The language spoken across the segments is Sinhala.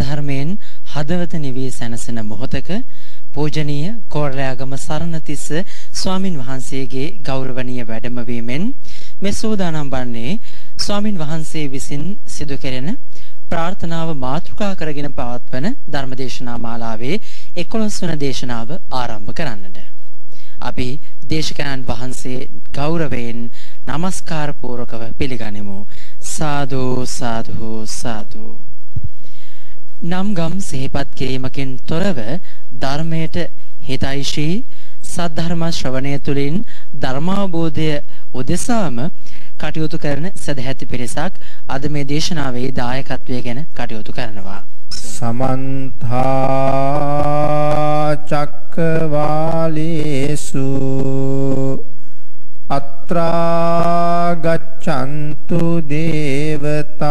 ඒ සද්ධර්මයෙන් හදවත නිවී සැනසෙන මොහොතක පූජනීය කෝරළයාගම සරණතිස්ස ස්වාමින් වහන්සේගේ ගෞරවනීය වැඩමවීමෙන් මේ සෝදානම් වන්නේ ස්වාමින් වහන්සේ විසින් සිදු කෙරෙන ප්‍රාර්ථනාව මාතෘකා කරගෙන පවත්වන ධර්මදේශනා මාලාවේ 11 වන දේශනාව ආරම්භ කරන්නට. අපි දේශකයන් වහන්සේ ගෞරවයෙන් নমස්කාර පූර්වකව පිළිගනිමු. සාදු සාදු සාදු. නම් ගම් සිහිපත් කිරීමකින් තොරව ධර්මයට හිතයිශී. සද්ධර්ම ශ්‍රවණය තුළින් ධර්මාබෝධය උදෙසාම කටයුතු කරන සදැහැති පිරිසක් අද මේ දේශනාවේ දායකත්වය ගැන කටයුතු කරනවා. සමන්තා චක්කවාලේසු. අත්‍රා ගච්ඡන්තු දේවතා.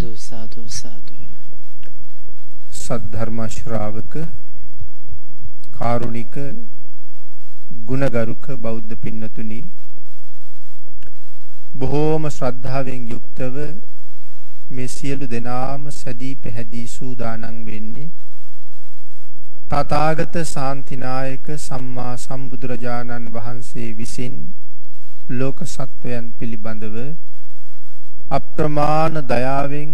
සාදු සාදු. සාදු සද්ධර්ම ශ්‍රාවක කාරුණික ගුණගරුක බෞද්ධ පින්නතුනි බොහෝම ශ්‍රද්ධාවෙන් යුක්තව මේ සියලු දෙනාම සැදී පැහැදී සූදානම් වෙන්නේ තථාගත ශාන්තිනායක සම්මා සම්බුදුරජාණන් වහන්සේ විසින් ලෝක සත්වයන් පිළිබඳව අප්‍රමාණ දයාවෙන්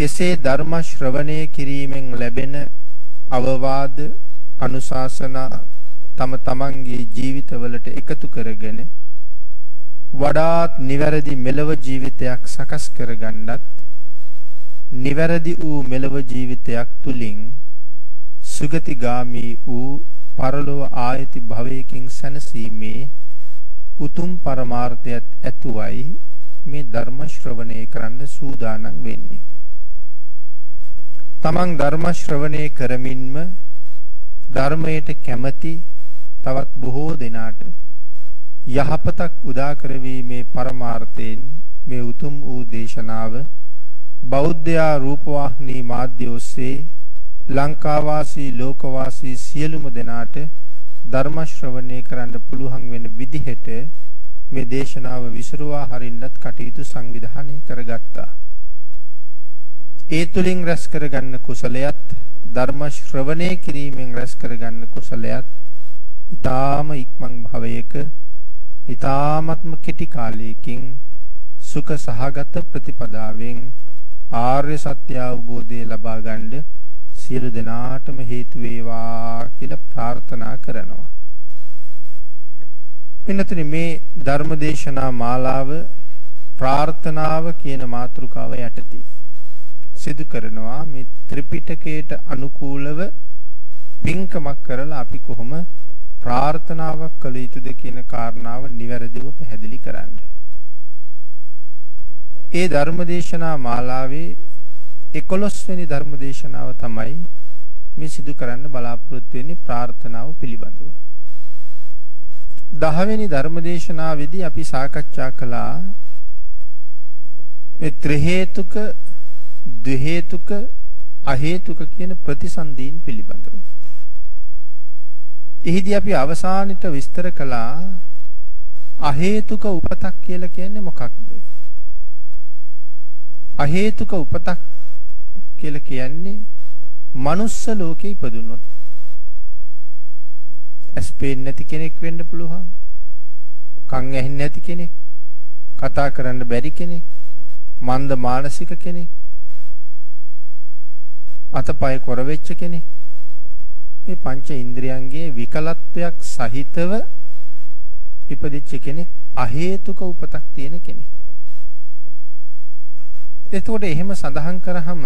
එසේ ධර්ම ශ්‍රවණය කිරීමෙන් ලැබෙන අවවාද අනුශාසනා තම තමන්ගේ ජීවිතවලට එකතු කරගෙන වඩාත් නිවැරදි මෙලව ජීවිතයක් සකස් කරගන්නත් නිවැරදි වූ මෙලව ජීවිතයක් තුලින් සුගතිගාමි වූ පරලොව ආයති භවයකින් සැනසීමේ උතුම් පරමාර්ථයත් ඇතුවයි මේ ධර්ම ශ්‍රවණය කරන්න සූදානම් වෙන්නේ. තමන් ධර්ම ශ්‍රවණය කරමින්ම ධර්මයට කැමති තවත් බොහෝ දෙනාට යහපතක් උදා කරවීමේ පරමාර්ථයෙන් මේ උතුම් වූ දේශනාව බෞද්ධයා රූපවාහිනී මාධ්‍ය ඔස්සේ ලංකාවාසී ලෝකවාසී සියලුම දෙනාට ධර්ම ශ්‍රවණය කරන්න පුළුවන් වෙන විදිහට මේ දේශනාව විසුරුවා හරින්නත් කටයුතු සංවිධානය කරගත්තා. ඒ තුලින් රැස් කරගන්න කුසලයත් ධර්ම ශ්‍රවණය කිරීමෙන් රැස් කරගන්න කුසලයත් ඊ타ම ඉක්මන් භවයක ඊ타මත්ම කෙටි කාලයකින් සුඛ සහගත ප්‍රතිපදාවෙන් ආර්ය සත්‍ය අවබෝධය ලබා ගන්න සියලු දෙනාටම හේතු වේවා කියලා ප්‍රාර්ථනා කරනවා. පින්නතුනි මේ ධර්මදේශනා මාලාව ප්‍රාර්ථනාව කියන මාතෘකාව යටතේ සිදු කරනවා මේ ත්‍රිපිටකයට අනුකූලව පින්කමක් කරලා අපි කොහොම ප්‍රාර්ථනාවක් කළ යුතුද කියන කාරණාව නිවැරදිව පැහැදිලි කරන්න. ඒ ධර්මදේශනා මාලාවේ 11 වෙනි ධර්මදේශනාව තමයි මේ සිදු කරන්න බලාපොරොත්තු වෙන්නේ ප්‍රාර්ථනාව පිළිබඳව. 10 වෙනි ධර්මදේශනාවේදී අපි සාකච්ඡා කළා මේ ත්‍රි හේතුක ද්වි හේතුක අ හේතුක කියන ප්‍රතිසන්දීන් පිළිබඳව. එහිදී අපි අවසානෙට විස්තර කළා අ හේතුක උපතක් කියලා කියන්නේ මොකක්ද? අ හේතුක උපතක් කියලා කියන්නේ මනුස්ස ලෝකේ ඉපදුනොත් ඇස් පේන්නේ නැති කෙනෙක් වෙන්න පුළුවන්. කන් ඇහෙන්නේ නැති කෙනෙක්. කතා කරන්න බැරි කෙනෙක්. මන්ද මානසික කෙනෙක්. අතපය කොර වෙච්ච කෙනෙක්. මේ පංච ඉන්ද්‍රියන්ගේ විකලත්වයක් සහිතව ඉපදිච්ච කෙනෙක් අහේතුක උපතක් තියෙන කෙනෙක්. එතකොට එහෙම සඳහන් කරාම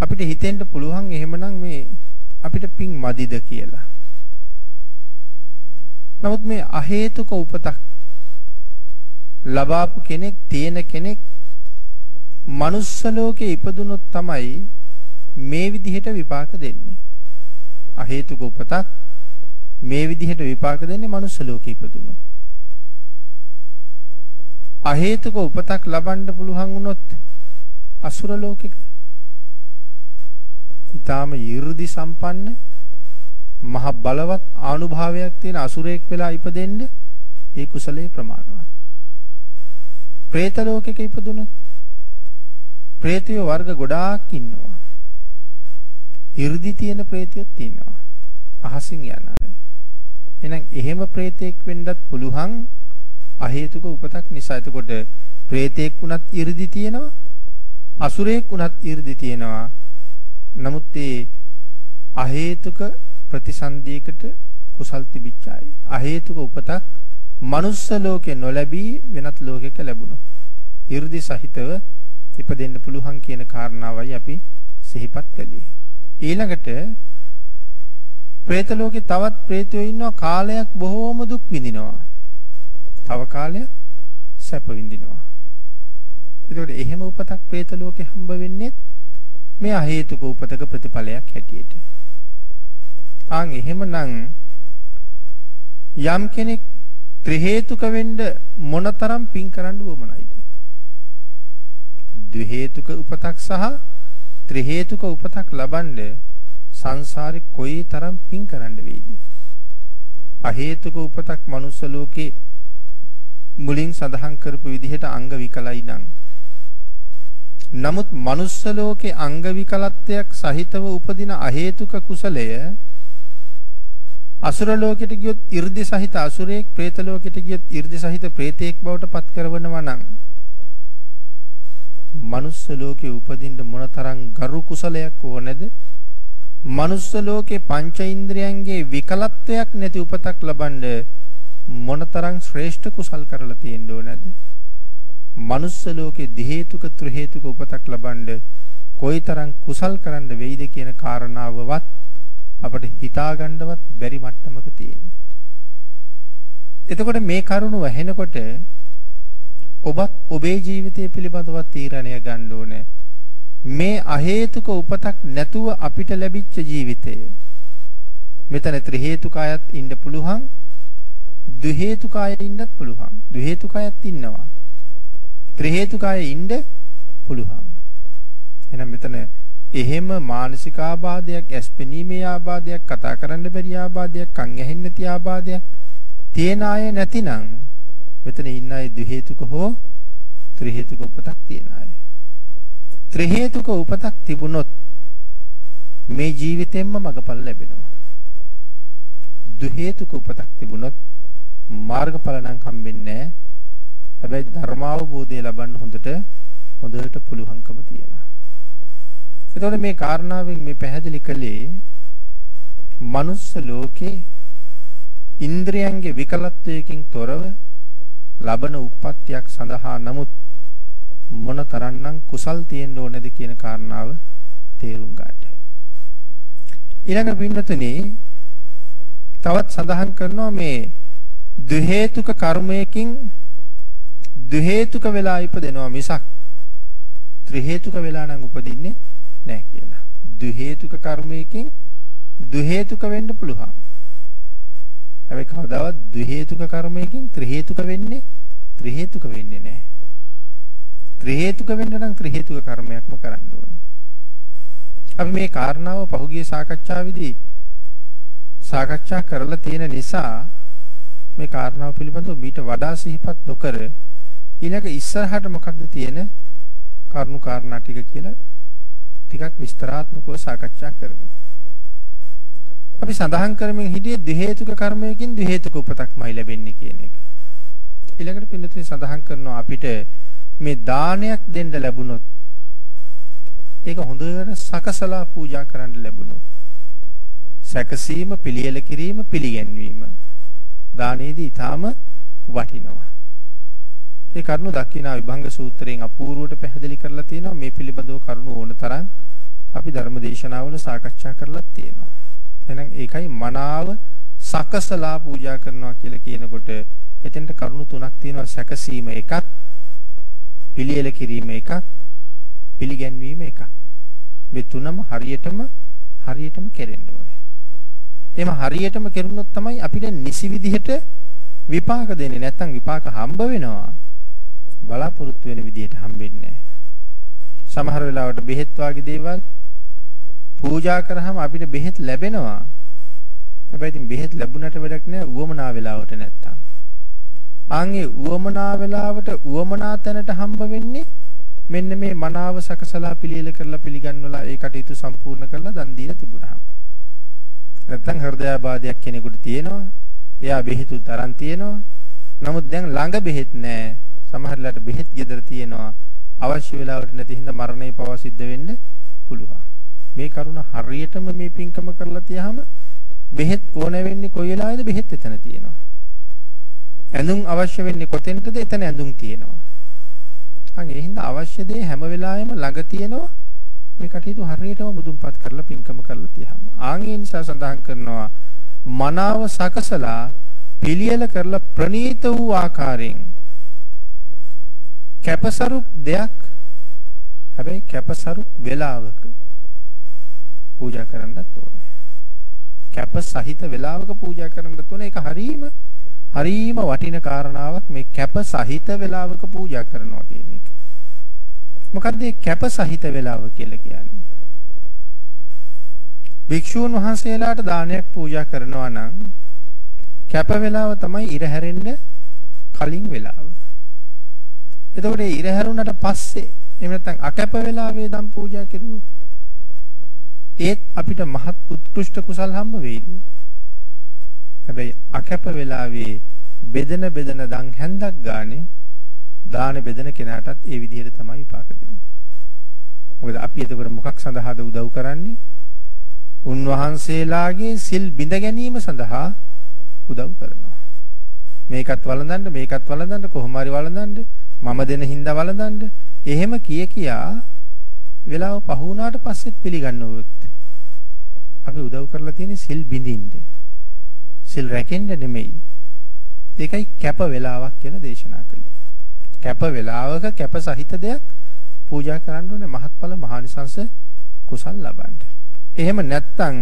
අපිට හිතෙන්න පුළුවන් එහෙමනම් මේ අපිට පිං මදිද කියලා. නමුත් මේ අහේතුක උපතක් ලබාපු කෙනෙක් තියෙන කෙනෙක් මනුස්ස ලෝකේ ඉපදුනොත් තමයි මේ විදිහට විපාක දෙන්නේ. අහේතුක උපතක් මේ විදිහට විපාක දෙන්නේ මනුස්ස ලෝකේ ඉපදුනොත්. අහේතුක උපතක් ලබන්න පුළුවන් වුණොත් අසුර ලෝකෙක ඊටාම ඊර්දි සම්පන්න මහ බලවත් ආනුභාවයක් තියෙන අසුරෙක් වෙලා ඉපදෙන්න ඒ කුසලයේ ප්‍රමාණවත්. പ്രേත ලෝකෙක ඉපදුනොත් ප්‍රේතයෝ වර්ග ගොඩාක් ඉන්නවා. 이르දි තියෙන ප්‍රේතයොත් ඉන්නවා. අහසින් යන අය. එහෙනම් එහෙම ප්‍රේතෙක් වෙන්නත් පුළුවන් අ හේතුක උපතක් නිසා. එතකොට ප්‍රේතෙක් වුණත් 이르දි තියෙනවා. අසුරයෙක් වුණත් 이르දි තියෙනවා. නමුත් ඒ අ හේතුක ප්‍රතිසන්දීකට කුසල් තිබිච්ච අය. අ හේතුක උපතක් මනුස්ස ලෝකේ නොලැබී වෙනත් ලෝකයක ලැබුණා. 이르දි සහිතව ඉපදෙන්න පුළුවන් කියන කාරණාවයි අපි සිහිපත් කළේ. ඊළඟට ප්‍රේත ලෝකේ තවත් ප්‍රේතයෝ ඉන්නවා කාලයක් බොහෝම දුක් විඳිනවා. තව කාලයක් සැප විඳිනවා. ඒකට එහෙම උපතක් പ്രേත ලෝකේ හම්බ වෙන්නේ මේ අහේතුක උපතක ප්‍රතිඵලයක් හැටියට. ආන් එහෙමනම් යම් කෙනෙක් ත්‍රි හේතුක වෙන්න මොනතරම් පින් කරන්න වමනයිද? ද්විහේතුක උපතක් සහ ත්‍රිහේතුක උපතක් ලබන්න සංසාරේ කොයි තරම් පින් කරන්න වෙයිද? අහේතුක උපතක් manuss ලෝකේ මුලින් සඳහන් කරපු විදිහට අංග විකලයි නම් නමුත් manuss ලෝකේ අංග විකලත්වයක් සහිතව උපදින අහේතුක කුසලය අසුර ලෝකෙට ගියොත් 이르දි සහිත අසුරයෙක්, പ്രേත ලෝකෙට ගියොත් 이르දි සහිත പ്രേතයෙක් බවට පත් කරනවා නම් manuss ලෝකේ උපදින්න මොනතරම් ගරු කුසලයක් ඕනේද manuss ලෝකේ පංච ඉන්ද්‍රයන්ගේ විකලත්වයක් නැති උපතක් ලබන්න මොනතරම් ශ්‍රේෂ්ඨ කුසල් කරලා තියෙන්න ඕනේද මනුස්ස ලෝකේ දි හේතුක ත්‍රි හේතුක උපතක් ලබනද කොයිතරම් කුසල් කරන්න වෙයිද කියන කාරණාවවත් අපිට හිතාගන්නවත් බැරි මට්ටමක තියෙන්නේ. එතකොට මේ කරුණ වැහෙනකොට ඔබත් ඔබේ ජීවිතය පිළිබඳව තීරණය ගන්න ඕනේ. මේ අහේතුක උපතක් නැතුව අපිට ලැබිච්ච ජීවිතය. මෙතන ත්‍රි හේතුකයත් ඉන්න පුළුවන් දු හේතුකය ඉන්නත් පුළුවන්. දු හේතුකයත් ඉන්නවා. ත්‍රි හේතුකය ඉන්න පුළුවන්. එහෙනම් මෙතන එහෙම මානසික ආබාධයක් ඇස්පෙනීමේ ආබාධයක් කතා කරන්න බැරි ආබාධයක් කන් ඇහෙන්නේ නැති ආබාධයක් තියෙන අය නැතිනම් මෙතන ඉන්න අය දු හේතුක හෝ ත්‍රි හේතුක උපතක් තියෙන අය ත්‍රි හේතුක උපතක් තිබුණොත් මේ ජීවිතෙන්ම මගපල ලැබෙනවා. දු හේතුක උපතක් තිබුණොත් මාර්ගඵල නම් හම්බෙන්නේ නැහැ. හැබැයි ධර්මාවබෝධය ලබන්න හොඳට හොඳට පුළුවන්කම තියෙනවා. එතකොට මේ කාරණාවෙන් මේ පැහැදිලි කළේ මනුස්ස ලෝකේ ඉන්ද්‍රයන්ගේ විකලත්වයකින් තොරව ලබන උප්පත්තියක් සඳහා නමුත් මොන තරම්නම් කුසල් තියෙන්න ඕනේද කියන කාරණාව තේරුම් ගන්න. ඊළඟ පින්නතුනේ තවත් සඳහන් කරනවා මේ දු හේතුක කර්මයකින් දු හේතුක වෙලා ඉපදෙනවා මිසක් ත්‍රි හේතුක වෙලා නම් උපදින්නේ නැහැ කියලා. දු හේතුක කර්මයකින් දු හේතුක වෙන්න පුළුවන්. හැබැයි කවදාවත් දු හේතුක කර්මයකින් ත්‍රි හේතුක වෙන්නේ ත්‍රි හේතුක වෙන්නේ නැහැ. ත්‍රි හේතුක වෙන්න නම් ත්‍රි හේතුක කර්මයක්ම කරන්න ඕනේ. අපි මේ කාරණාව පහුගිය සාකච්ඡාවේදී සාකච්ඡා කරලා තියෙන නිසා මේ කාරණාව පිළිබඳව මීට වඩා සිහිපත් නොකර ඊළඟ ඉස්සරහට මොකක්ද තියෙන කරුණු කාරණා ටික කියලා ටිකක් විස්තරාත්මකව සාකච්ඡා කරමු. අපි සඳහන් කරමින් හිටියේ ද්වි හේතුක කර්මයකින් ද්වි හේතුක උපතක්මයි ලැබෙන්නේ කියන එක. ඊළඟට පිළිතුරේ සඳහන් කරනවා අපිට මේ දානයක් දෙන්න ලැබුණොත් ඒක හොඳට සකසලා පූජා කරන්න ලැබුණොත් සැකසීම පිළියෙල කිරීම පිළිගැන්වීම දානයේදී ඊටාම වටිනවා ඒ කරුණු දක්ෂිනා විභංග සූත්‍රයෙන් අපූර්වට පැහැදිලි කරලා තියෙනවා මේ පිළිබඳව කරුණු ඕන තරම් අපි ධර්ම දේශනාවල සාකච්ඡා කරලා තියෙනවා එහෙනම් ඒකයි මනාව සකසලා පූජා කරනවා කියලා කියනකොට එතෙන්ට කරුණු තුනක් තියෙනවා. සැකසීම එකක් පිළියෙල කිරීම එකක් පිළිගැන්වීම එකක්. මේ තුනම හරියටම හරියටම කෙරෙන්න ඕනේ. එහෙම හරියටම කෙරුණොත් තමයි අපිට නිසි විදිහට විපාක දෙන්නේ. නැත්නම් විපාක හම්බ වෙනවා. බලාපොරොත්තු වෙන විදිහට හම්බෙන්නේ සමහර වෙලාවට බෙහෙත් වගේ දේවල් පූජා කරාම අපිට බෙහෙත් ලැබෙනවා හැබැයි ඉතින් බෙහෙත් ලැබුණට වැඩක් නෑ උවමනා වෙලාවට නැත්තම් ආන්ගේ උවමනා වෙලාවට උවමනා තැනට හම්බ වෙන්නේ මෙන්න මේ මනාව සකසලා පිළියෙල කරලා පිළිගන්වලා ඒ කටයුතු සම්පූර්ණ කරලා දන් දීලා තිබුණාම. නැත්තම් හෘදයාබාධයක් කෙනෙකුට තියෙනවා. එයා බෙහෙතුත් අරන් තියෙනවා. නමුත් දැන් ළඟ බෙහෙත් නැහැ. සමහරලාට බෙහෙත් ගෙදර තියෙනවා. අවශ්‍ය වෙලාවට නැති හින්දා මරණය පවා සිද්ධ වෙන්න පුළුවන්. මේ කරුණ හරියටම මේ පින්කම කරලා තියාම බෙහෙත් ඕන වෙන්නේ කොයි වෙලාවෙද බෙහෙත් එතන තියෙනවා. ඇඳුම් අවශ්‍ය වෙන්නේ කොතෙන්ටද? එතන ඇඳුම් තියෙනවා. අන් ඒ හින්දා අවශ්‍ය දේ හැම වෙලාවෙම ළඟ තියෙනවා. මේ කටයුතු හරියටම මුදුන්පත් කරලා පින්කම කරලා තියහම. ආන් ඒ නිසා සඳහන් කරනවා මනාව සකසලා පිළියෙල කරලා ප්‍රනීත වූ ආකාරයෙන් කැපසරු දෙයක් හැබැයි කැපසරු වේලාවක පූජා කරන්නත් ඕනේ. කැප සහිත වේලාවක පූජා කරන්නත් ඕනේ. ඒක හරීම හරීම වටින කාරණාවක් මේ කැප සහිත වේලාවක පූජා කරනවා කියන එක. මොකද්ද මේ කැප සහිත වේලාව කියලා කියන්නේ? භික්ෂූන් වහන්සේලාට දානයක් පූජා කරනවා නම් කැප වේලාව තමයි ඉර හැරෙන්න කලින් වේලාව. එතකොට ඉර හැරුණට පස්සේ එහෙම නැත්නම් අකැප වේලාවේ දම් පූජා කෙරුවොත් ඒත් අපිට මහත් උත්කෘෂ්ඨ කුසල් හම්බ වෙයිද? හැබැයි අකැප වෙලාවේ බෙදෙන බෙදෙන දන් හැන්දක් ගානේ දාන බෙදෙන කෙනාටත් ඒ විදිහට තමයි විපාක දෙන්නේ. මොකද අපි එතකොට මොකක් සඳහාද උදව් කරන්නේ? උන්වහන්සේලාගේ සිල් බිඳ ගැනීම සඳහා උදව් කරනවා. මේකත් වළඳන්න මේකත් වළඳන්න කොහොම හරි වළඳන්න මම දෙන හින්දා වළඳන්න එහෙම කිය කියා වෙලාව පහ වුණාට පස්සෙත් පිළිගන්නවොත් අපි උදව් කරලා තියෙන්නේ සිල් බිඳින්න. සිල් රැකෙන්න නෙමෙයි. ඒකයි කැප වේලාවක් කියලා දේශනා කළේ. කැප වේලාවක කැප සහිත දෙයක් පූජා කරන්න ඕනේ මහත්ඵල මහානිසංස කුසල් ලබන්න. එහෙම නැත්නම්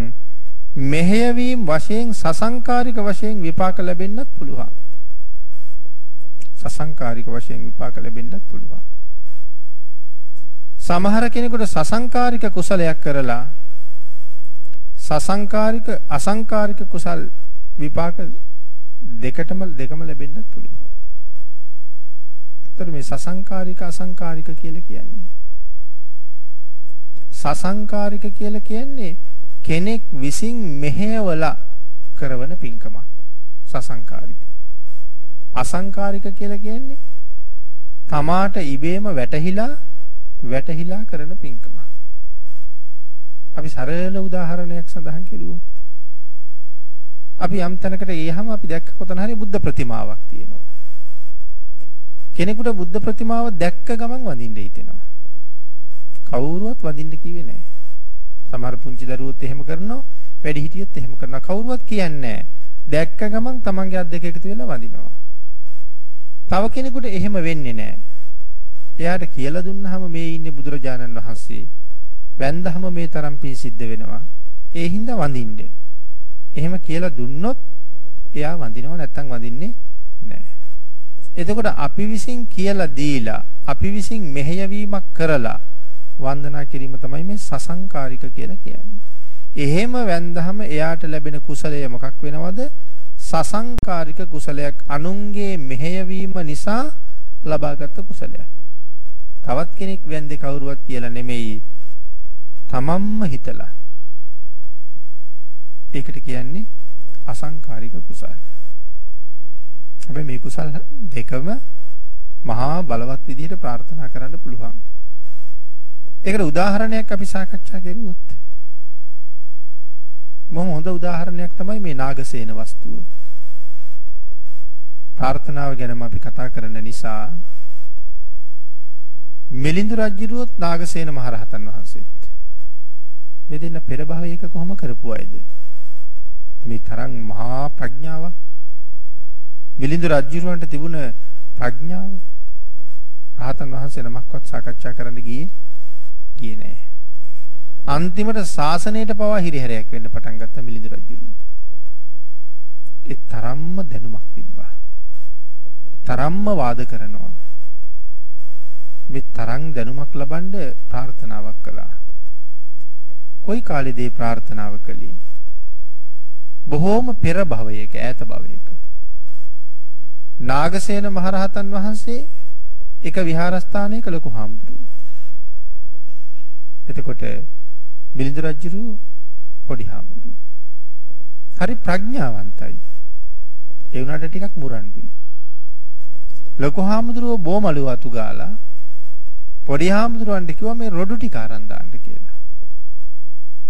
මෙහෙයවීම වශයෙන් සසංකාරික වශයෙන් විපාක ලැබෙන්නත් පුළුවන්. සසංකාරික වශයෙන් විපාක ලැබෙන්නත් පුළුවන්. සමහර කෙනෙකුට සසංකාරික කුසලයක් කරලා සසංකාරික අසංකාරික කුසල් විපාක දෙකටම දෙකම ලැබෙන්නත් පුළුවන්. ඒතර මේ සසංකාරික අසංකාරික කියලා කියන්නේ සසංකාරික කියලා කියන්නේ කෙනෙක් විසින් මෙහෙයවලා කරන පින්කමක් සසංකාරික. අසංකාරික කියලා කියන්නේ තමාට ඉබේම වැටහිලා වැටහිලා කරන පින්කමක්. අපි සරල උදාහරණයක් සඳහන් කෙරුවොත් අපි යම් තැනකට ගියහම අපි දැක්ක කොතන හරි බුද්ධ ප්‍රතිමාවක් තියෙනවා. කෙනෙකුට බුද්ධ ප්‍රතිමාව දැක්ක ගමන් වඳින්න හිතෙනවා. කවුරුවත් වඳින්න කිව්වේ නැහැ. සමහර පුංචි දරුවොත් එහෙම කරනවා, වැඩි හිටියොත් එහෙම කරනවා. කවුරුවත් කියන්නේ දැක්ක ගමන් තමන්ගේ අත් දෙක එකතු වෙලා වඳිනවා. තව කෙනෙකුට එහෙම වෙන්නේ නැහැ. එයාට කියලා දුන්නාම මේ ඉන්නේ බුදුරජාණන් වහන්සේ. වැන්දහම මේ තරම් පින් සිද්ධ වෙනවා. ඒ හින්දා වඳින්න. එහෙම කියලා දුන්නොත් එයා වඳිනව නැත්තම් වඳින්නේ නැහැ. එතකොට අපි විසින් කියලා දීලා අපි විසින් මෙහෙයවීමක් කරලා වන්දනා කිරීම තමයි මේ සසංකාරික කියලා කියන්නේ. එහෙම වැන්දහම එයාට ලැබෙන කුසලය මොකක් වෙනවද? සසංකාරික කුසලයක් අනුන්ගේ මෙහෙයවීම නිසා ලබාගත් කුසලයක්. තවත් කෙනෙක් වැන්දේ කවුරුවත් කියලා නෙමෙයි. තමන්ම හිතලා. ඒකට කියන්නේ අසංකාරික කුසල. හැබැයි මේ කුසල් දෙකම මහා බලවත් විදිහට ප්‍රාර්ථනා කරන්න පුළුවන්. ඒකට උදාහරණයක් අපි සාකච්ඡා කරුවොත් මොහොම හොඳ උදාහරණයක් තමයි මේ නාගසේන වස්තුව. ප්‍රාර්ථනාව ගැනම අපි කතා කරන නිසා මිලිඳු රජුරුවොත් නාගසේන මහරහතන් වහන්සේත් මේ දෙන්න පෙර භවයක කොහොම කරපු අයද මේ තරම් මහා ප්‍රඥාවක් මිලිඳු රජුරුවන්ට තිබුණ ප්‍රඥාව රහතන් වහන්සේ නමක්වත් සාකච්ඡා කරන්න ගියේ ගියේ නෑ. අන්තිමට ශාසනයට පවා හිරිහැරයක් වෙන්න පටන් ගත්ත මිලිඳු රජුරුව. ඒ තරම්ම දැනුමක් තිබ්බා. තරම්ම වාද කරනවා. මේ තරම් දැනුමක් ලබන්න ප්‍රාර්ථනාවක් කළා. කොයි කාලෙද මේ ප්‍රාර්ථනාව කළේ? බොහෝම පෙර භවයක ඈත භවයක. නාගසේන මහරහතන් වහන්සේ එක විහාරස්ථානයක ලොකු හාමුදුරුවෝ. එතකොට මිලිඳු රජුරු පොඩි හාමුදුරුවෝ. හරි ප්‍රඥාවන්තයි. ඒ වුණාට ටිකක් මුරණ්ඩුයි. ලොකු හාමුදුරුවෝ බොමලුව අතු ගාලා පොඩි හාමුදුරුවන්ට කිව්වා මේ රොඩු ටික අරන් දාන්න කියලා.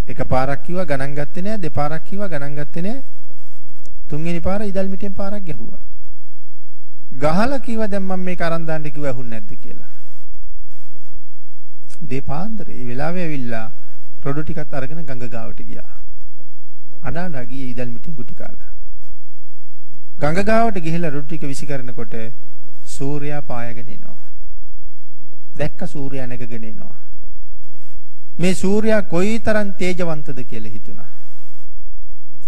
එකපාරක් කිව්වා ගණන් ගත්තේ නෑ දෙපාරක් කිව්වා ගණන් ගත්තේ නෑ තුන්වෙනි පාර ඉදල් මිටෙන් පාරක් ගැහුවා. ගහලා කිව්වා දැන් මම මේක අරන් දාන්න කිව්වා ඇහුන්නේ නැද්ද කියලා. දෙපාන්දර ඒ වෙලාවේ ඇවිල්ලා රොඩු ටිකත් අරගෙන ගඟ ගාවට ගියා. අඬා ගියේ ඉදල් මිටින් ගුටි කාලා. ගඟ ගාවට ගිහිල්ලා රොඩු ටික විසි කරනකොට සූර්යයා පායගෙන එනවා. දැක්ක සූර්යයා නැගගෙන එනවා. මේ සූර්යයා කොයිතරම් තේජවන්තද කියලා හිතුණා.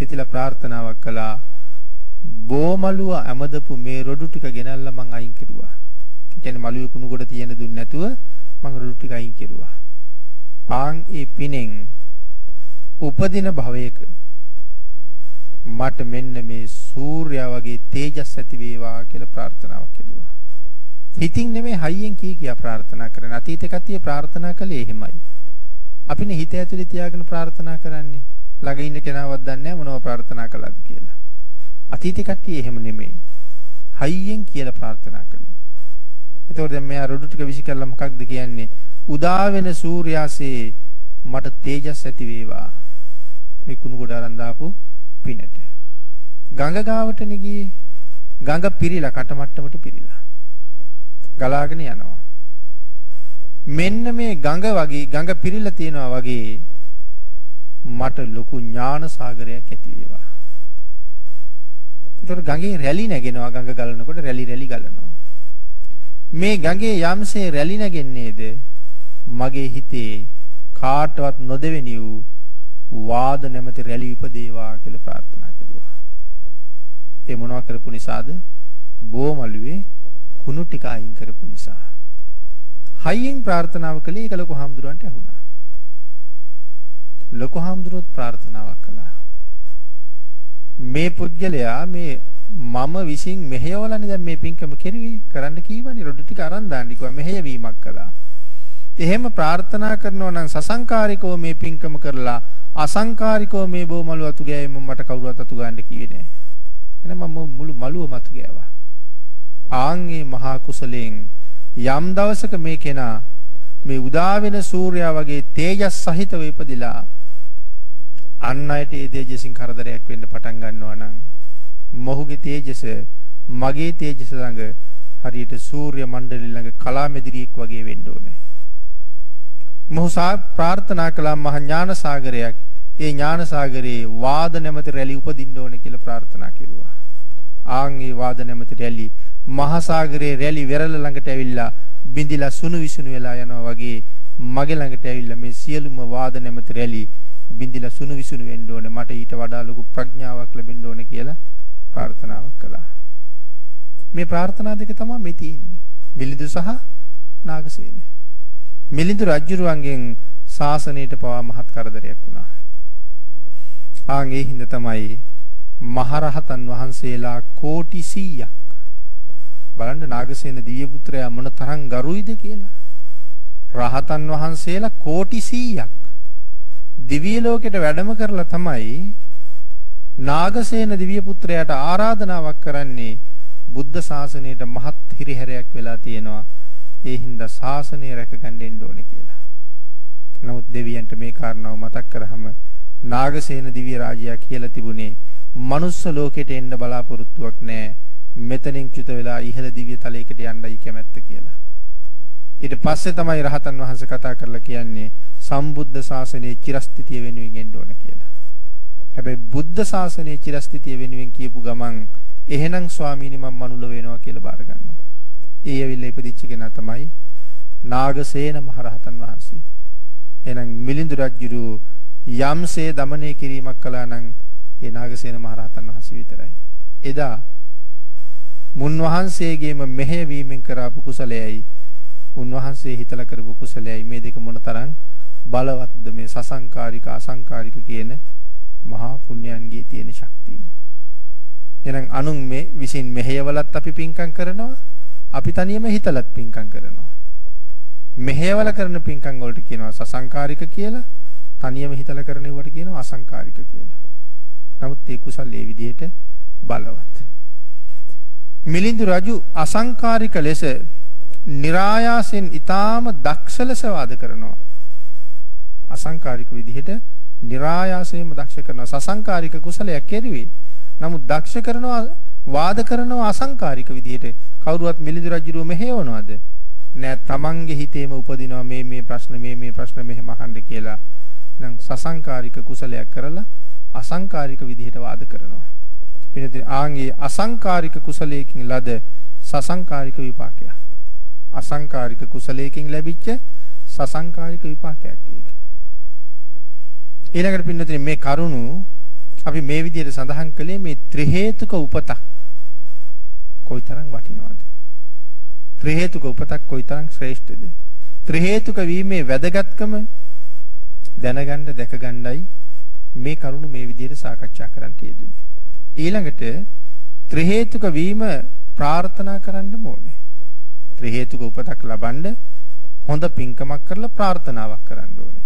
හිතලා ප්‍රාර්ථනාවක් කළා බෝමලුව ඇමදපු මේ රොඩු ටික ගෙනල්ලා මං අයින් කෙරුවා. කියන්නේ මලුවේ කුණු කොට තියෙන දුන්නේ නැතුව මං රොඩු ටික අයින් කෙරුවා. ආන් ඒ පිනෙන් උපදින භවයක මට මෙන්න මේ සූර්යයා වගේ තේජස් ඇති වේවා කියලා ප්‍රාර්ථනාවක් කෙරුවා. හිතින් නෙමෙයි හයියෙන් කී කියා ප්‍රාර්ථනා කරන. අතීත කතිය ප්‍රාර්ථනා කළේ එහෙමයි. අපිනේ හිත ඇතුලේ තියාගෙන ප්‍රාර්ථනා කරන්නේ. ළඟ ඉන්න කෙනාවත් දන්නේ නැහැ මොනව ප්‍රාර්ථනා කළාද කියලා. අතීත කට්ටිය එහෙම නෙමෙයි. හයියෙන් කියලා ප්‍රාර්ථනා කළේ. එතකොට දැන් මෙයා රොඩු ටික විසි කරලා මොකක්ද කියන්නේ? උදා වෙන සූර්යාසේ මට තේජස් ඇති වේවා. මේ කුණු ගොඩ අරන් දාපු පිනට. ගඟ ගාවට ගියේ. ගඟ පිරීලා කටමට්ටමට පිරීලා. ගලාගෙන යනවා. මෙන්න මේ ගඟ වගේ ගඟ පිරීලා තියෙනවා වගේ මට ලොකු ඥාන සාගරයක් ඇති වේවා. ඒතර ගඟේ රැලි නැගෙනවා ගඟ ගලනකොට රැලි රැලි ගලනවා. මේ ගඟේ යම්සේ රැලි නැගෙන්නේද මගේ හිතේ කාටවත් නොදෙවෙනි වූ වාද නැමැති රැලි උපදේවා කියලා ප්‍රාර්ථනා කළා. ඒ මොනවා කරපු නිසාද? බෝමලුවේ කුණු ටික අයින් කරපු නිසා. හයියෙන් ප්‍රාර්ථනාව කළේ ඒක ලොකු හාමුදුරන්ට ඇහුණා. ලොකු හාමුදුරුවොත් ප්‍රාර්ථනාවක් කළා. මේ පුද්ගලයා මේ මම විසින් මෙහෙයවලනේ දැන් මේ පින්කම කෙරුවේ කරන්න කීවනේ රොඩු ටික අරන් දාන්න කිව්වා මෙහෙයවීමක් කළා. එහෙම ප්‍රාර්ථනා කරනවා නම් සසංකාරිකව මේ පින්කම කරලා අසංකාරිකව මේ බොමලු අතු ගෑවෙම මට කවුරුවත් අතු ගන්න කිව්වේ නෑ. එහෙනම් මම මුළු මලුවම අතු ගෑවා. ආන්ගේ මහා කුසලයෙන් යම් දවසක මේ කෙනා මේ උදා වෙන සූර්යයා වගේ තේජස් සහිතව ඉපදිලා අන් අයට ඒ තේජසින් කරදරයක් වෙන්න පටන් ගන්නවා නම් මොහුගේ තේජස මගේ තේජස ළඟ හරියට සූර්ය මණ්ඩලය ළඟ කලාමැදිරියෙක් වගේ වෙන්න ඕනේ. මොහු ප්‍රාර්ථනා කළා මහ ඥාන සාගරයක් ඒ ඥාන සාගරේ වාද නැමැති රැලි උපදින්න ඕනේ කියලා ප්‍රාර්ථනා කෙරුවා. ආන් ඒ වාද නැමැති රැලි මහා සාගරයේ රැලි වෙරළ ළඟට ඇවිල්ලා බිඳිලා සුණු විසුණු වෙලා යනවා වගේ මගේ ළඟට ඇවිල්ලා මේ සියලුම වාද නැමැති රැලි බිඳිලා සුණු විසුණු වෙන්න ඕනේ මට ඊට වඩා ලොකු ප්‍රඥාවක් ලැබෙන්න ඕනේ කියලා ප්‍රාර්ථනාවක් කළා. මේ ප්‍රාර්ථනා දෙක තමයි මේ තියෙන්නේ. මිලිඳු සහ නාගසේන. මිලිඳු රජුරුවන්ගෙන් ශාසනයට පවා මහත් කරදරයක් වුණා. ආන් ඒ හින්දා තමයි මහරහතන් වහන්සේලා කෝටි 100ක් බලන්න නාගසේන දිව්‍ය පුත්‍රයා මොන තරම් ගරුයිද කියලා. රහතන් වහන්සේලා කෝටි 100ක් දිව්‍ය ලෝකෙට වැඩම කරලා තමයි නාගසේන දිව්‍ය පුත්‍රයාට ආරාධනාවක් කරන්නේ බුද්ධ ශාසනයට මහත් හිරිහැරයක් වෙලා තියෙනවා. ඒ හින්දා ශාසනය රැකගන්න එන්න ඕනේ කියලා. නමුත් දෙවියන්ට මේ කාරණාව මතක් කරාම නාගසේන දිව්‍ය රාජයා කියලා තිබුණේ මනුස්ස ලෝකෙට එන්න බලාපොරොත්තුවක් නැහැ. මෙතනින් චුත වෙලා ඉහළ දිව්‍ය තලයකට යන්නයි කැමැත්ත කියලා. ඊට පස්සේ තමයි රහතන් වහන්සේ කතා කරලා කියන්නේ සම්බුද්ධ ශාසනයේ චිරස්ථිතිය වෙනුවෙන් එන්න ඕන කියලා. හැබැයි බුද්ධ ශාසනයේ චිරස්ථිතිය වෙනුවෙන් කියපු ගමන් එහෙනම් ස්වාමීනි මම මනුල වෙනවා කියලා බාර ගන්නවා. ඒ ඇවිල්ලා ඉපදිච්ච කෙනා තමයි නාගසේන මහරහතන් වහන්සේ. එහෙනම් මිලිඳු රජුරු යම්සේ দমনය කිරීමක් කළා නම් ඒ නාගසේන මහරහතන් වහන්සේ විතරයි. එදා මුන්වහන්සේගේම මෙහෙයවීමෙන් කරාපු කුසලයයි උන්වහන්සේ හිතලා කරපු කුසලයයි මේ දෙක මොනතරම් බලවත්ද මේ සසංකාරික අසංකාරික කියන මහා පුණ්‍යයන්ගේ තියෙන ශක්තිය. එහෙනම් අනුන් මේ විසින් මෙහෙයවලත් අපි පින්කම් කරනවා අපි තනියම හිතලත් පින්කම් කරනවා. මෙහෙයවල කරන පින්කම් වලට කියනවා සසංකාරික කියලා තනියම හිතලා කරන ඒවට කියනවා අසංකාරික කියලා. නමුත් ඒ කුසල් ඒ විදිහට බලවත්. මිලිඳු රජු අසංකාරික ලෙස નિરાයාසෙන් ඊටාම දක්ෂ ලෙස වාද කරනවා. අසංකාරික විදිහට નિરાයාසයෙන්ම දක්ෂ කරනවා. සසංකාරික කුසලයක් කෙරුවේ. නමුත් දක්ෂ කරනවා වාද කරනවා අසංකාරික විදිහට. කවුරුවත් මිලිඳු රජුරුව මෙහෙවනවද? නෑ තමන්ගේ හිතේම උපදිනවා මේ මේ ප්‍රශ්න මේ මේ ප්‍රශ්න මෙහෙම අහන්න කියලා. එහෙනම් සසංකාරික කුසලයක් කරලා අසංකාරික විදිහට වාද කරනවා. වෙනදී ආන්ගේ අසංකාරික කුසලයකින් ලද සසංකාරික විපාකයක්. අසංකාරික කුසලයකින් ලැබිච්ච සසංකාරික විපාකයක් ඒක. ඊළඟට පින්නතේ මේ කරුණු අපි මේ විදිහට සඳහන් කළේ මේ ත්‍රි හේතුක උපතක් කොයිතරම් වටිනවද? ත්‍රි හේතුක උපතක් කොයිතරම් ශ්‍රේෂ්ඨද? ත්‍රි හේතුක වීමේ වැදගත්කම දැනගන්න දැකගන්නයි මේ කරුණු මේ විදිහට සාකච්ඡා කරන්න යෙදුනේ. ඊළඟට ත්‍රි හේතුක වීම ප්‍රාර්ථනා කරන්න ඕනේ. ත්‍රි හේතුක උපතක් ලබන්න හොඳ පින්කමක් කරලා ප්‍රාර්ථනාවක් කරන්න ඕනේ.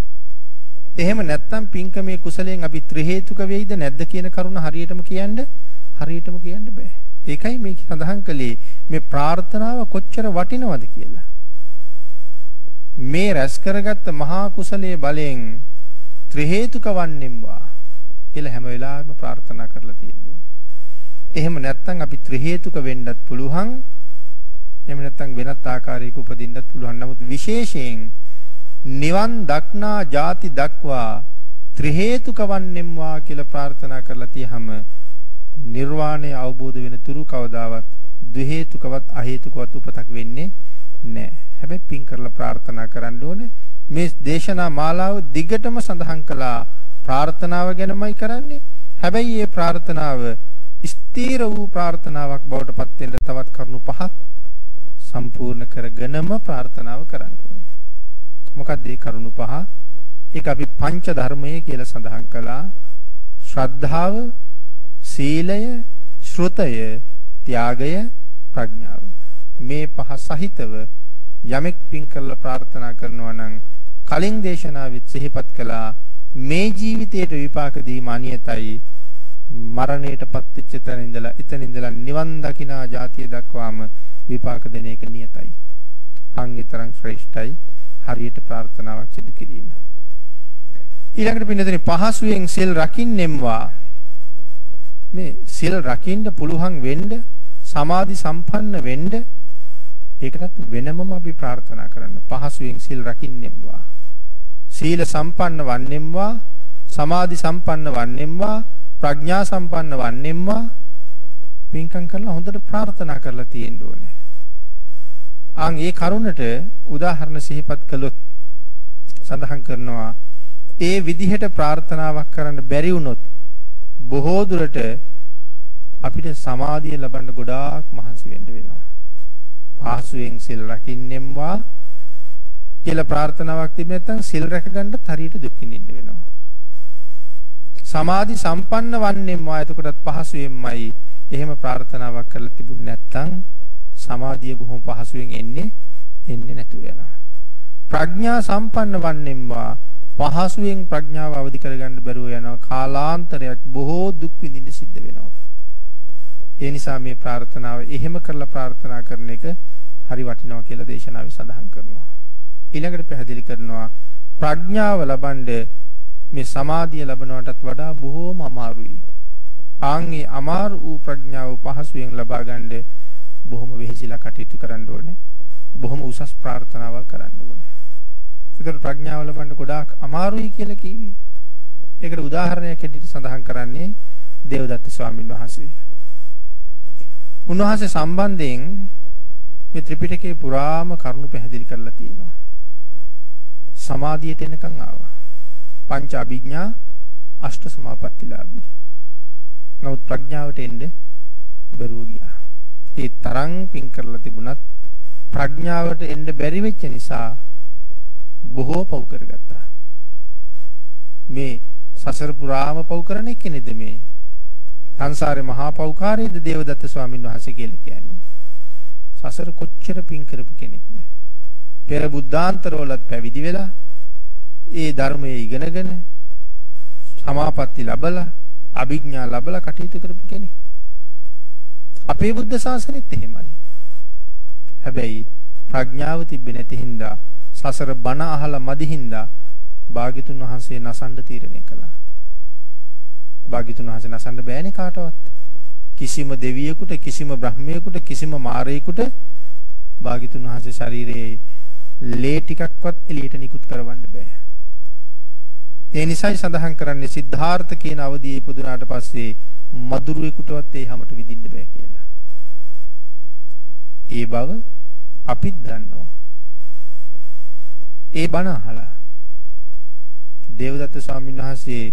එහෙම නැත්නම් පින්කමේ කුසලයෙන් අපි ත්‍රි හේතුක වෙයිද නැද්ද කියන කරුණ හරියටම කියන්න හරියටම කියන්න බෑ. ඒකයි මේ සඳහන් කළේ මේ ප්‍රාර්ථනාව කොච්චර වටිනවද කියලා. මේ රැස් කරගත්ත මහා කුසලයේ බලයෙන් ත්‍රි හේතුක වන්නේම්වා කියලා හැම වෙලාවෙම ප්‍රාර්ථනා කරලා තියෙනවා. එහෙම නැත්නම් අපි ත්‍රි හේතුක වෙන්නත් පුළුවන්. එහෙම නැත්නම් වෙනත් ආකාරයක උපදින්නත් පුළුවන්. නමුත් විශේෂයෙන් නිවන් දක්නා ಜಾති දක්වා ත්‍රි හේතුක වන්නේම්වා කියලා ප්‍රාර්ථනා කරලා තියහම නිර්වාණය අවබෝධ වෙන තුරු කවදාවත් ද්වි හේතුකවත් අ හේතුකවත් උපතක් වෙන්නේ නැහැ. හැබැයි පින් කරලා ප්‍රාර්ථනා කරන්න ඕනේ මේ දේශනා මාලාව දිගටම සඳහන් කළා ප්‍රාර්ථනාව ගැනමයි කරන්නේ. හැබැයි මේ ප්‍රාර්ථනාව ස්ථීර වූ ප්‍රාර්ථනාවක් බවට පත් වෙන්න තවත් කරුණු පහක් සම්පූර්ණ කරගෙනම ප්‍රාර්ථනාව කරන්න ඕනේ. මොකක්ද මේ කරුණු පහ? ඒක අපි පංච ධර්මයේ කියලා සඳහන් කළා. ශ්‍රද්ධාව, සීලය, ශ්‍රුතය, ත්‍යාගය, ප්‍රඥාව. මේ පහ සහිතව යමෙක් පින් කරලා ප්‍රාර්ථනා කරනවා නම් කලින් දේශනාවෙත් සිහිපත් කළා මේ ජීවිතයට විපාක දීම අනියතයි. මරණයටපත් වෙච්ච තැන ඉඳලා එතන ඉඳලා නිවන් දකිනා જાතිය දක්වාම විපාක දෙන එක නියතයි. අංගිතරං ශ්‍රේෂ්ඨයි. හරියට ප්‍රාර්ථනාවක් සිදු කිරීම. ඊළඟට පින්නදෙනි පහසුවෙන් සිල් රකින්නෙම්වා. මේ සිල් රකින්න පුළුවන් වෙන්න සමාධි සම්පන්න වෙන්න ඒකටත් වෙනමම අපි ප්‍රාර්ථනා කරන්න. පහසුවෙන් සිල් රකින්නෙම්වා. සීල සම්පන්න වන්නෙම්වා සමාධි සම්පන්න වන්නෙම්වා ප්‍රඥා සම්පන්න වන්නෙම්වා පින්කම් කරලා හොඳට ප්‍රාර්ථනා කරලා තියෙන්න ඕනේ. ආන් ඒ කරුණට උදාහරණ සිහිපත් කළොත් සඳහන් කරනවා ඒ විදිහට ප්‍රාර්ථනාවක් කරන්න බැරි වුණොත් බොහෝ දුරට අපිට සමාධිය ලබන්න ගොඩාක් මහන්සි වෙන්න වෙනවා. පාසුවෙන් සිල් රකින්නෙම්වා කියලා ප්‍රාර්ථනාවක් තිබෙ නැත්නම් සිල් රැකගන්න හරියට දුක් විඳින්න වෙනවා. සමාධි සම්පන්න වන්නෙම්වා එතකොටත් පහසුවෙන්මයි එහෙම ප්‍රාර්ථනාවක් කරලා තිබුණ නැත්නම් සමාධිය බොහොම පහසුවෙන් එන්නේ එන්නේ නැතුව යනවා. ප්‍රඥා සම්පන්න වන්නෙම්වා පහසුවෙන් ප්‍රඥාව අවදි කරගන්න බැරුව යනවා කාලාන්තරයක් බොහෝ දුක් විඳින්න සිද්ධ වෙනවා ඒ නිසා මේ ප්‍රාර්ථනාව එහෙම කරලා ප්‍රාර්ථනා කරන එක හරි වටිනවා කියලා දේශනාවේ සඳහන් කරනවා ඊළඟට පැහැදිලි කරනවා ප්‍රඥාව ලබන්නේ මේ සමාධිය ලබනවටත් වඩා බොහෝම අමාරුයි ආන්ගේ අමාරු වූ ප්‍රඥාව පහසුවෙන් ලබා ගන්න බොහොම වෙහෙසිලා කටයුතු කරන්න ඕනේ බොහොම උසස් ප්‍රාර්ථනාවක් කරන්න ඕනේ ඒකට ප්‍රඥාව ලබන්න ගොඩාක් අමාරුයි කියලා කිව්වේ. ඒකට උදාහරණයක් හැටියට සඳහන් කරන්නේ දේවදත්ත ස්වාමීන් වහන්සේ. උන්වහන්සේ සම්බන්ධයෙන් මේ ත්‍රිපිටකයේ පුරාම කරුණු පැහැදිලි කරලා තියෙනවා. සමාධියට එනකන් ආවා. පංච අභිඥා අෂ්ට සමාපත්තිලාභී. නමුත් ප්‍රඥාවට එන්න බැරුව ගියා. ඒ තරම් පින් කරලා තිබුණත් ප්‍රඥාවට එන්න බැරි වෙච්ච නිසා බොහෝ පව් කරගත්තා. මේ සසර පුරාම පව් කරන එක්කෙනෙක්ද මේ? සංසාරේ මහා පව්කාරයේද දේවදත්ත ස්වාමීන් වහන්සේ කියලා කියන්නේ. සසර කොච්චර පින් කරපු කෙනෙක්ද? පෙර බුද්ධාන්තරවලත් පැවිදි වෙලා ඒ ධර්මයේ ඉගෙනගෙන සමාපatti ලැබලා අභිඥා ලැබලා කටයුතු කරපු කෙනෙක්. අපේ බුද්ධ ශාසනෙත් එහෙමයි. හැබැයි ප්‍රඥාව තිබෙන්නේ නැති හින්දා සසර බණ අහලා මදි හින්දා භාග්‍යතුන් වහන්සේ නසන්න තීරණය කළා. භාග්‍යතුන් වහන්සේ නසන්න බෑනේ කාටවත්. කිසිම දෙවියෙකුට කිසිම බ්‍රහ්මයෙකුට කිසිම මාරයෙකුට භාග්‍යතුන් වහන්සේ ශරීරයේ ලේ ටිකක්වත් එළියට නිකුත් කරවන්න බෑ. ඒ නිසයි සඳහන් කරන්නේ සිද්ධාර්ථ කියන අවදියේ ඉපදුනාට පස්සේ මදුරුවෙකුටවත් ඒ හැමට විඳින්න බෑ කියලා. ඒ බව අපිත් දන්නවා. ඒ බණ අහලා දේවදත්ත ස්වාමීන් වහන්සේ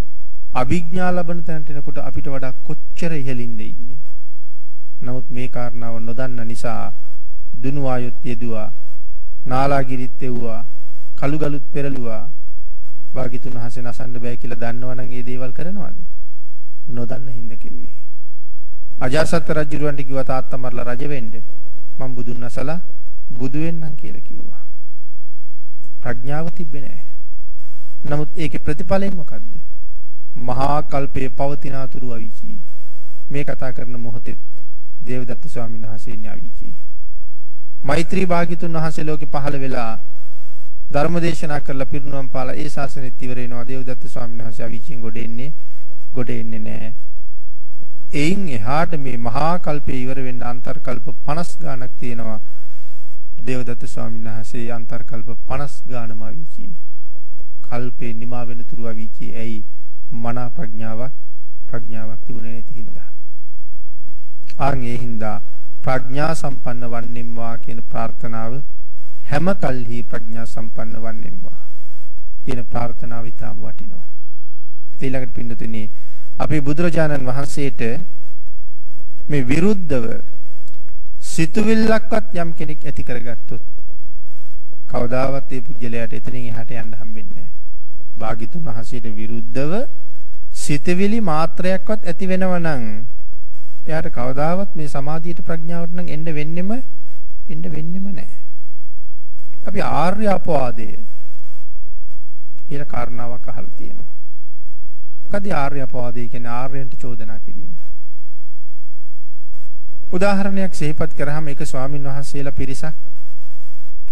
අභිඥා ලබන තැනට එනකොට අපිට වඩා කොච්චර ඉහළින්ද ඉන්නේ. නමුත් මේ කාරණාව නොදන්න නිසා දුනු ආයොත් යෙදුවා, නාලාගිරිත් එව්වා, කළු ගලුත් පෙරළුවා. වාගිතුන් වහන්සේ නසන්න බෑ කියලා දන්නවනම් ඒ දේවල් කරනවද? නොදන්න හින්දා කිව්වේ. අජාසත් රජුරවන්ට කිව්වා තාත්තා මරලා රජ වෙන්න. මම බුදුන් නැසලා බුදු වෙන්නම් කියලා කිව්වා. ප්‍රඥාව තිබ්බේ නැහැ. නමුත් ඒකේ ප්‍රතිඵලය මොකද්ද? මහා කල්පයේ පවතින අතුරු අවීචී. මේ කතා කරන මොහොතේ දේවදත්ත ස්වාමීන් වහන්සේ ඉන්නේ අවීචී. මෛත්‍රී භාග්‍යතුන් වහන්සේ ලෝකෙ පහළ වෙලා ධර්ම දේශනා කරලා පිරිනුවම් පාලා ඒ ශාසනෙත් ඉවර වෙනවා දේවදත්ත ස්වාමීන් වහන්සේ අවීචීන් ගොඩ එන්නේ ගොඩ එන්නේ නැහැ. එයින් එහාට මේ මහා කල්පයේ ඉවර වෙන්න අන්තර්කල්ප 50 ගාණක් තියෙනවා. දේවදත්ත ස්වාමීන් වහන්සේ අන්තර්කල්ප 50 ගානම අවීචී. කල්පේ නිමා වෙන තුරු අවීචී ඇයි මනා ප්‍රඥාවක් ප්‍රඥාවක් තිබුණේ නැති හින්දා. ආන් ඒ හින්දා ප්‍රඥා සම්පන්න වන්නෙම්වා කියන ප්‍රාර්ථනාව හැම කල්හි ප්‍රඥා සම්පන්න වන්නෙම්වා. කියන ප්‍රාර්ථනාව ඉතාම වටිනවා. ඊළඟට පින්නතුනි අපි බුදුරජාණන් වහන්සේට මේ විරුද්ධව සිතුවිල්ලක්වත් යම් කෙනෙක් ඇති කරගත්තොත් කවදාවත් ඒ පුජ්‍යලයට එතනින් එහාට යන්න හම්බෙන්නේ නැහැ. භාග්‍යතුන් වහන්සේට විරුද්ධව සිතවිලි මාත්‍රයක්වත් ඇති වෙනව නම් එයාට කවදාවත් මේ සමාධියට ප්‍රඥාවට නම් එන්න වෙන්නෙම එන්න වෙන්නෙම නැහැ. අපි ආර්ය අපවාදය කියලා කාරණාවක් අහලා තියෙනවා. මොකද ආර්ය අපවාදය කියන්නේ ආර්යයන්ට චෝදනා කිරීම. උදාහරණයක් සිහිපත් කරාම එක ස්වාමින් වහන්සේලා පිරිසක්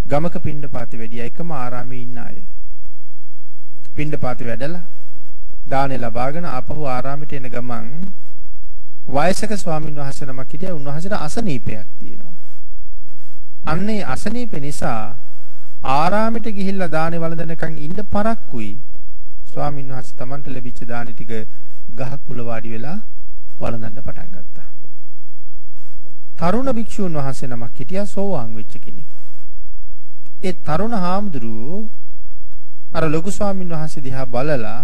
ගමක පිණ්ඩපාතේ වැඩියා එකම ආරාමේ ඉන්න අය. පිණ්ඩපාතේ වැඩලා දානේ ලබාගෙන ආපහු ආරාමෙට එන ගමන් වයසක ස්වාමින් වහන්සේ නමක් හිටියා උන්වහන්සේට අසනීපයක් තියෙනවා. අන්නේ අසනීප නිසා ආරාමෙට ගිහිල්ලා දානේ වළඳනකන් ඉන්න පරක්කුයි. ස්වාමින් වහන්සේ Tamanට ලැබිච්ච දානේ ටික ගහක් මුල වාඩි වෙලා වළඳන්න පටන් ගත්තා. තරුණ භික්ෂුන් වහන්සේ නමක් හිටියා සෝවාන් වෙච්ච කෙනෙක්. ඒ තරුණ හාමුදුරුවෝ අර ලොකු ස්වාමින් වහන්සේ දිහා බලලා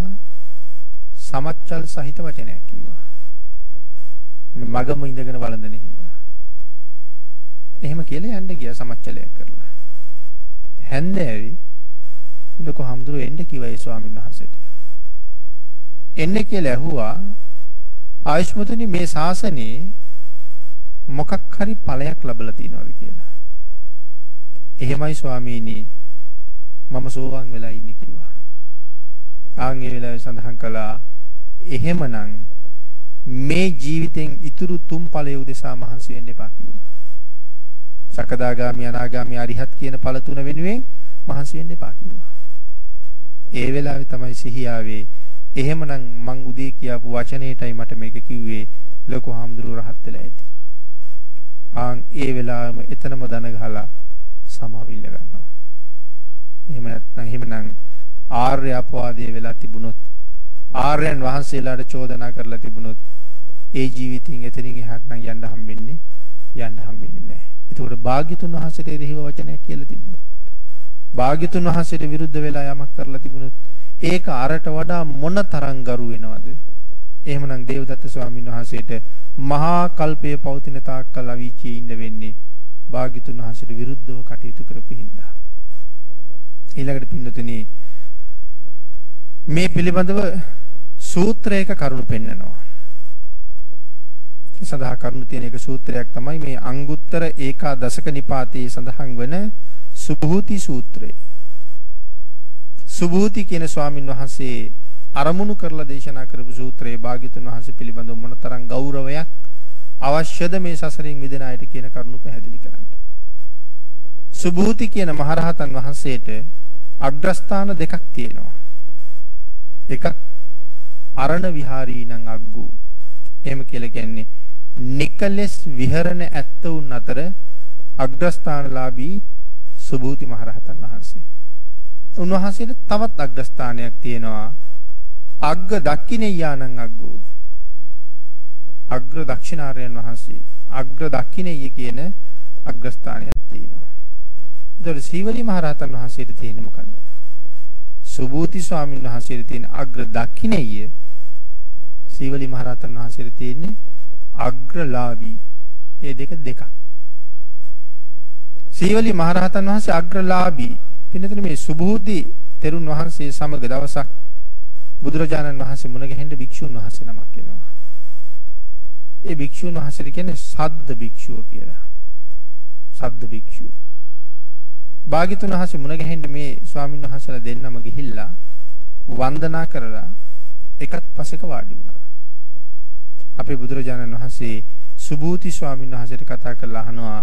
සමච්චල් සහිත වචනයක් කිව්වා. මගම ඉඳගෙන වළඳන හින්දා. එහෙම කියලා යන්න ගියා සමච්චලයක් කරලා. හැන්දෑවි ලොකු හාමුදුරුවෝ එන්න කිව්වා ඒ ස්වාමින් වහන්සේට. එන්න කියලා ඇහුවා ආයුෂ්මතුනි මේ ශාසනේ මොකක් හරි ඵලයක් ලැබලා තියෙනවද කියලා. එහෙමයි ස්වාමීනි මම සෝවාන් වෙලා ඉන්නේ කිව්වා. ආන් ඒ වෙලාවේ සඳහන් කළා එහෙමනම් මේ ජීවිතෙන් ඉතුරු තුන් ඵලයේ උදෙසා මහන්සි වෙන්න එපා කිව්වා. සකදාගාමි අනාගාමි අරිහත් කියන ඵල තුන වෙනුවෙන් මහන්සි වෙන්න එපා කිව්වා. ඒ වෙලාවේ තමයි සිහියාවේ එහෙමනම් මං උදේ කියපු වචනේටයි මට මේක කිව්වේ ලොකු හාමුදුරුවෝ රහත් වෙලා ඇති. ආන් ඒ වෙලාවෙම එතනම දන ගහලා සමාවිල්ල ගන්නවා. එහෙම නැත්නම් එහෙමනම් ආර්ය අපවාදයේ වෙලා තිබුණොත් ආර්යයන් වහන්සේලාට චෝදනා කරලා තිබුණොත් ඒ ජීවිතින් එතනින් එහාට නම් යන්න හම්බෙන්නේ යන්න හම්බෙන්නේ නැහැ. ඒතකොට භාග්‍යතුන් වහන්සේට එරෙහිව වචනයක් කියලා තිබුණොත් භාග්‍යතුන් වහන්සේට විරුද්ධ වෙලා යමක් කරලා තිබුණොත් ඒක අරට වඩා මොන තරම් ගරු වෙනවද? එහෙමනම් දේවදත්ත ස්වාමීන් වහන්සේට මහා කල්පයේ පවතින තාක්කල් අවීචියේ ඉන්න වෙන්නේ භාග්‍යතුන් වහන්සේට විරුද්ධව කටයුතු කරපු හින්දා. ඊළඟට පින්නතුනි මේ පිළිබඳව සූත්‍රයක කරුණු පෙන්නනවා. ඒ සඳහා කරුණු තියෙන එක සූත්‍රයක් තමයි මේ අංගුත්තර ඒකාදශක නිපාතයේ සඳහන් වන සුභූති සූත්‍රය. සුභූති කියන ස්වාමින් වහන්සේ අරමුණු කරලා දේශනා කරපු සූත්‍රයේ භාග්‍යතුන් වහන්සේ පිළිබඳව මොනතරම් ගෞරවයක් අවශ්‍යද මේ සසරින් මිදෙන අයට කියන කරුණු පැහැදිලි කරන්න. සුභූති කියන මහරහතන් වහන්සේට අග්‍රස්ථාන දෙකක් තියෙනවා. එකක් අරණ විහාරී නම් අග්ගු. එහෙම කියලා කියන්නේ නිකලස් විහරණ ඇත්තවුන් අතර අග්‍රස්ථානලාභී සුභූති මහරහතන් වහන්සේ. උන්වහන්සේට තවත් අග්‍රස්ථානයක් තියෙනවා. අග්ග දක්ඛිනෙයානං අග්ගෝ. අග්‍ර දක්ෂිනාරයන් වහන්සේ අග්‍ර දක්ඛිනෙය කියන අග්‍රස්ථානයක් තියෙනවා. ඒතකොට සීවලි මහරහතන් වහන්සේට තියෙන්නේ මොකද්ද? සුභූති ස්වාමීන් වහන්සේට තියෙන අග්‍ර දක්ඛිනෙය සීවලි මහරහතන් වහන්සේට තියෙන්නේ අග්‍රලාභී. ඒ දෙක දෙකක්. සීවලි මහරහතන් වහන්සේ අග්‍රලාභී. පින්නතන මේ සුභූති තෙරුන් වහන්සේ සමග දවසක් බුදුරජාණන් වහන්සේ මුණ ගැහෙන්න භික්ෂුන් වහන්සේ නමක් එනවා. ඒ භික්ෂුන් වහන්සේට කියන්නේ සද්ද භික්ෂුව කියලා. සද්ද භික්ෂුව. භාග්‍යතුන් වහන්සේ මුණ ගැහෙන්න මේ ස්වාමීන් වහන්සේලා දෙන්නම ගිහිල්ලා වන්දනා කරලා එකත් පසෙක වාඩි වුණා. අපේ බුදුරජාණන් වහන්සේ සුභූති ස්වාමීන් වහන්සේට කතා කරලා අහනවා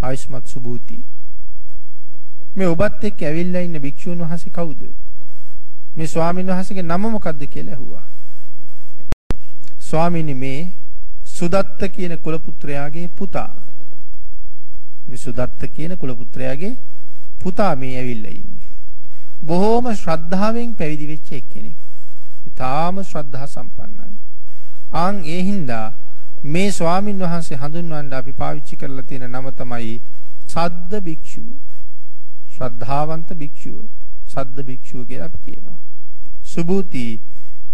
ආයුෂ්මත් සුභූති මේ ඔබත් එක්ක ඇවිල්ලා ඉන්න භික්ෂුන් වහන්සේ කවුද? මේ ස්වාමීන් වහන්සේගේ නම මොකද්ද කියලා ඇහුවා. ස්වාමීනි මේ සුදත්ත කියන කුල පුත්‍රයාගේ පුතා. මේ සුදත්ත කියන කුල පුත්‍රයාගේ පුතා මේ ඇවිල්ලා ඉන්නේ. බොහෝම ශ්‍රද්ධාවෙන් පැවිදි වෙච්ච එක්කෙනෙක්. ඊටාම ශ්‍රද්ධා සම්පන්නයි. ආන් ඒ හින්දා මේ ස්වාමින් වහන්සේ හඳුන්වන්න අපි පාවිච්චි කරලා තියෙන නම තමයි සද්ද භික්ෂුව. ශ්‍රද්ධාවන්ත භික්ෂුව. සද්ද භික්ෂුව කියලා අපි කියනවා. සුභූති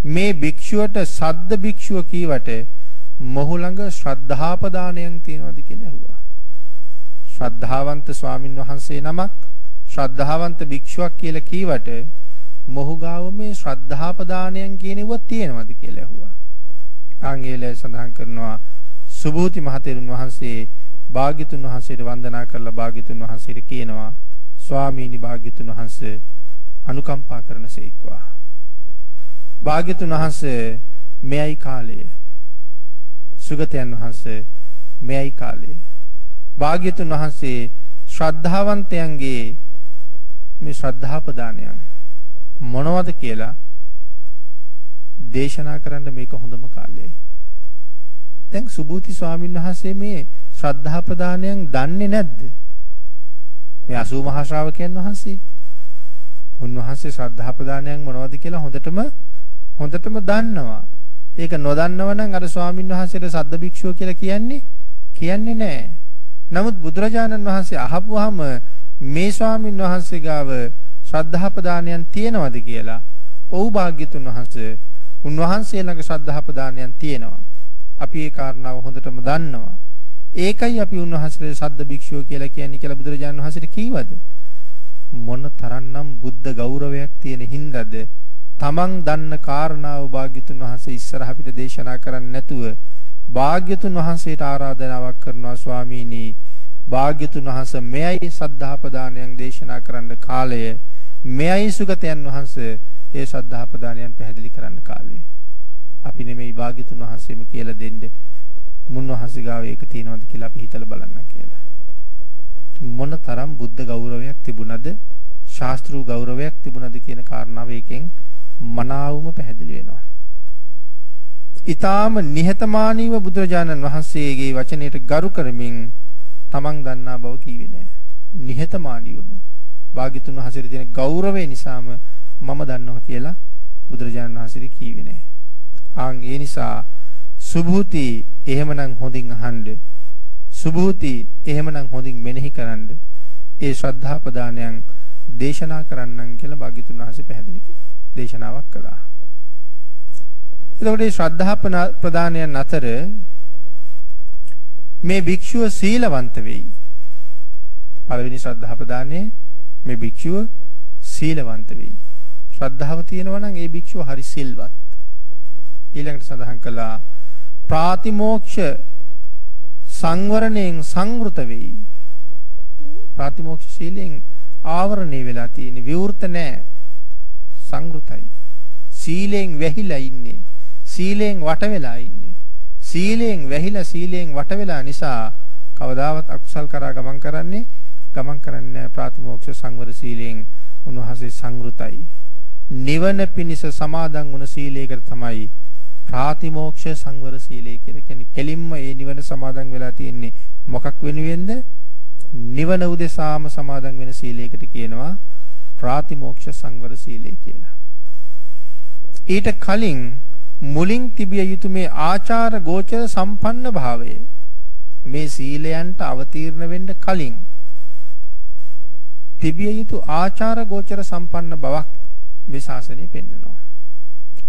මේ භික්ෂුවට සද්ද භික්ෂුව කීවට මොහු ළඟ ශ්‍රද්ධාපදානයක් තියෙනවද කියලා ඇහුවා. ශ්‍රද්ධාවන්ත ස්වාමින් වහන්සේ නමක් ශ්‍රද්ධාවන්ත භික්ෂුවක් කියලා කීවට මොහු ගාව මේ ශ්‍රද්ධාපදානයන් කියනෙව තියෙනවද කියලා ඇහුවා. ආංගේල සඳහන් කරනවා සුභූති මහතෙරුන් වහන්සේ භාග්‍යතුන් වහන්සේට වන්දනා කරලා භාග්‍යතුන් වහන්සේට කියනවා ස්වාමීනි භාග්‍යතුන් වහන්සේ අනුකම්පා කරනසේක්වා. භාග්‍යතුන් වහන්සේ මෙයයි කාලය. සුගතයන් වහන්සේ මෙයයි කාලය. භාග්‍යතුන් වහන්සේ ශ්‍රද්ධාවන්තයන්ගේ මේ ශ්‍රද්ධා ප්‍රදානයන් මොනවද කියලා දේශනා කරන්න මේක හොඳම කාලයයි. දැන් සුභූති ස්වාමීන් වහන්සේ මේ ශ්‍රද්ධා ප්‍රදානයන් දන්නේ නැද්ද? මේ 80 මහා ශ්‍රාවකයන් වහන්සේ. උන්වහන්සේ ශ්‍රද්ධා ප්‍රදානයන් මොනවද කියලා හොඳටම හොඳටම දන්නවා. ඒක නොදන්නව නම් අර ස්වාමීන් වහන්සේට සද්ද භික්ෂුව කියලා කියන්නේ කියන්නේ නැහැ. නමුත් බුදුරජාණන් වහන්සේ අහපුවාම මේ ස්වාමීන් වහන්සේ ගාව ශ්‍රද්ධා ප්‍රදානයන් තියෙනවද කියලා ඔව් භාග්‍යතුන් වහන්සේ උන්වහන්සේ ළඟ ශ්‍රද්ධා ප්‍රදානයන් තියෙනවා. අපි ඒ කාරණාව හොඳටම දන්නවා. ඒකයි අපි උන්වහන්සේට සද්ද භික්ෂුව කියලා කියන්නේ කියලා බුදුරජාණන් වහන්සේට කීවද? මොන තරම්නම් බුද්ධ ගෞරවයක් තියෙන හින්දාද තමන් දන්න කාරණාව භාග්‍යතුන් වහන්සේ ඉස්සරහ අපිට දේශනා කරන්නේ නැතුව භාග්‍යතුන් වහන්සේට ආරාධනාවක් කරනවා ස්වාමීනි භාග්‍යතුන් වහන්සේ මෙයයි සද්ධාපදානයන් දේශනා කරන්න කාලය මෙයයි සුගතයන් වහන්සේ ඒ සද්ධාපදානයන් පැහැදිලි කරන්න කාලය අපි නෙමෙයි භාග්‍යතුන් වහන්සේම කියලා දෙන්නේ මුන්වහන්සේ ගාව ඒක තියෙනවද කියලා අපි හිතලා බලන්න කියලා. මොන තරම් බුද්ධ ගෞරවයක් තිබුණද ශාස්ත්‍රීය ගෞරවයක් තිබුණද කියන කාරණාව එකෙන් මනාවම පැහැදිලි වෙනවා. ඊටාම නිහතමානීව බුදුරජාණන් වහන්සේගේ වචනයට ගරු කරමින් තමන් දන්නා බව කීවේ නෑ. නිහතමානීවම භාග්‍යතුන් වහන්සේට දෙන ගෞරවය නිසාම මම දන්නවා කියලා බුදුරජාණන් වහන්සේ කීවේ නෑ. ආන් ඒ නිසා සුභූති එහෙමනම් හොඳින් අහන්න. සුභූති එහෙමනම් හොඳින් මෙනෙහි කරන්න. ඒ ශ්‍රද්ධා ප්‍රදානයන් දේශනා කරන්නම් කියලා භාග්‍යතුන් වහන්සේ පැහැදිලි දේශනාවක් කළා. එතකොට මේ ශ්‍රද්ධා ප්‍රදානයන් අතර මේ භික්ෂුව සීලවන්ත වෙයි. පළවෙනි ශ්‍රද්ධා ප්‍රදානයේ මේ භික්ෂුව සීලවන්ත වෙයි. ශ්‍රද්ධාව තියෙනවා නම් ඒ භික්ෂුව හරි සිල්වත්. ඊළඟට සඳහන් කළා ප්‍රාතිමෝක්ෂ සංවරණයෙන් සංවෘත වෙයි. ප්‍රාතිමෝක්ෂ ශීලයෙන් ආවරණය වෙලා තියෙන විවෘත නැහැ. සංවෘතයි. සීලයෙන් වැහිලා ඉන්නේ. සීලයෙන් වට වෙලා ඉන්නේ. සීලයෙන් වැහිලා සීලයෙන් වට වෙලා නිසා කවදාවත් අකුසල් කරා ගමන් කරන්නේ ගමන් කරන්නේ ප්‍රාතිමෝක්ෂ සංවර සීලයෙන් උන්වහන්සේ සංවෘතයි. නිවන පිණිස සමාදන් වුණ සීලයකට තමයි ප්‍රාතිමෝක්ෂ සංවර සීලය කියලා කියන්නේ කෙලින්ම ඒ නිවන සමාදන් වෙලා තියෙන්නේ මොකක් වෙනුවෙන්ද? නිවන උදෙසාම සමාදන් වෙන සීලයකට කියනවා ප්‍රාතිමෝක්ෂ සංවර සීලය කියලා. ඊට කලින් මුලින් තිබිය යුතු මේ ආචාර ගෝචර සම්පන්න භාවය මේ සීලයන්ට අවතීර්ණ වෙන්න කලින් තිබිය යුතු ආචාර ගෝචර සම්පන්න බවක් මේ ශාසනය පෙන්වනවා.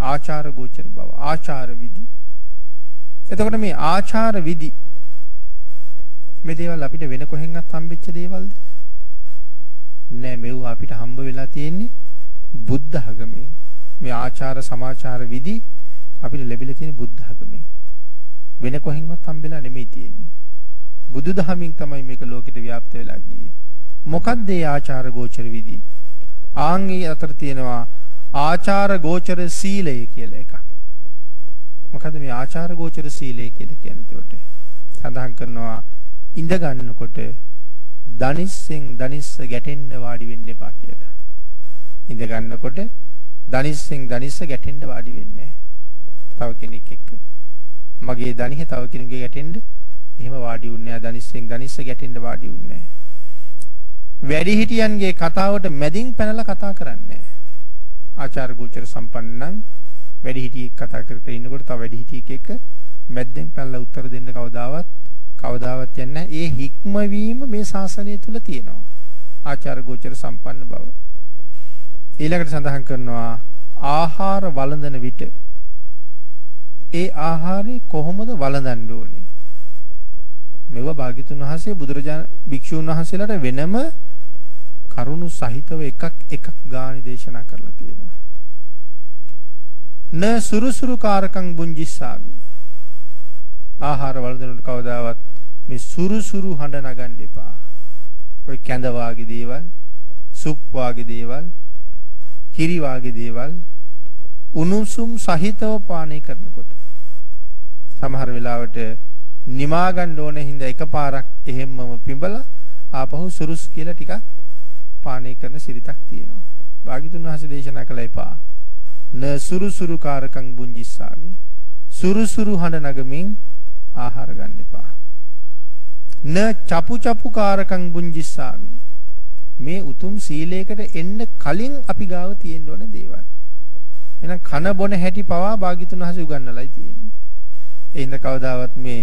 ආචාර ගෝචර බව ආචාර විදි එතකොට මේ ආචාර විදි මේ දේවල් අපිට වෙන කොහෙන්වත් හම්බෙච්ච දේවල්ද? නෑ මෙව අපිට හම්බ වෙලා තියෙන්නේ බුද්ධ ධර්මයෙන් මේ ආචාර සමාචාර විදි අපිට ලැබිලා තියෙන බුද්ධ ධර්මයෙන් වෙන කොහෙන්වත් හම්බෙලා නෙමෙයි තියෙන්නේ. බුදුදහමින් තමයි මේක ලෝකෙට ව්‍යාප්ත වෙලා ගියේ. මොකක්ද මේ ආචාර ගෝචර විදි ආන්ගේ අතර තියෙනවා ආචාර ගෝචර සීලය කියලා එකක්. මොකද මේ ආචාර ගෝචර සීලය කියලා කියන්නේ එතකොට? සඳහන් කරනවා ඉඳ ගන්නකොට දනිස්සෙන් දනිස්ස ගැටෙන්න වාඩි වෙන්න එපා කියලා. ඉඳ ගන්නකොට දනිස්සෙන් දනිස්ස ගැටෙන්න වාඩි වෙන්නේ තව කෙනෙක් එක්ක. මගේ දනිහ තව කෙනෙකුගේ ගැටෙන්න එහෙම වාඩි වුන්නේ නැහැ. දනිස්සෙන් දනිස්ස ගැටෙන්න වාඩි වුන්නේ නැහැ. වැඩිහිටියන්ගේ කතාවට මැදින් පැනලා කතා කරන්නේ නැහැ. ආචාර ගෝචර සම්පන්නන් වැඩිහිටියෙක් කතා කර කර ඉන්නකොට තව වැඩිහිටියෙක් එක්ක මැද්දෙන් පැනලා උත්තර දෙන්න කවදාවත් කවදාවත් යන්නේ ඒ හික්මවීම මේ ශාසනය තුල තියෙනවා. ආචාර ගෝචර සම්පන්න බව. ඊළඟට සඳහන් කරනවා ආහාර වළඳන විට ඒ ආහාරය කොහොමද වළඳන්න ඕනේ? මෙව භාග්‍යතුන් වහන්සේ බුදුරජාණන් භික්ෂුන් වහන්සේලාට වෙනම කරුණු සහිතව එකක් එකක් ගානේ දේශනා කරලා තියෙනවා. න සුරුසුරු කාරකං බුංජිස්සාමි. ආහාර වළඳනකොට කවදාවත් මේ සුරුසුරු හඬ නගන්න එපා. ඔය කැඳ වාගේ දේවල්, සුප් වාගේ දේවල්, කිරි වාගේ දේවල් උණුසුම් සහිතව පානය කරනකොට සමහර වෙලාවට නිමා ගන්න ඕන හින්දා එකපාරක් එහෙම්මම පිඹලා ආපහු සුරුස් කියලා ටිකක් පානය කරන සිරිතක් තියෙනවා. භාග්‍යතුන් වහන්සේ දේශනා කළා එපා. න සුරුසුරු කාරකං බුංජිස්සාමි. සුරුසුරු හඬ නගමින් ආහාර ගන්න එපා. න චපු චපු කාරකං බුංජිස්සාමි. මේ උතුම් සීලයකට එන්න කලින් අපි ගාව තියෙන්න ඕන දේවල්. එහෙනම් කන බොන හැටි පවා භාග්‍යතුන් වහන්සේ උගන්වලායි තියෙන්නේ. එහෙනම් කවදාවත් මේ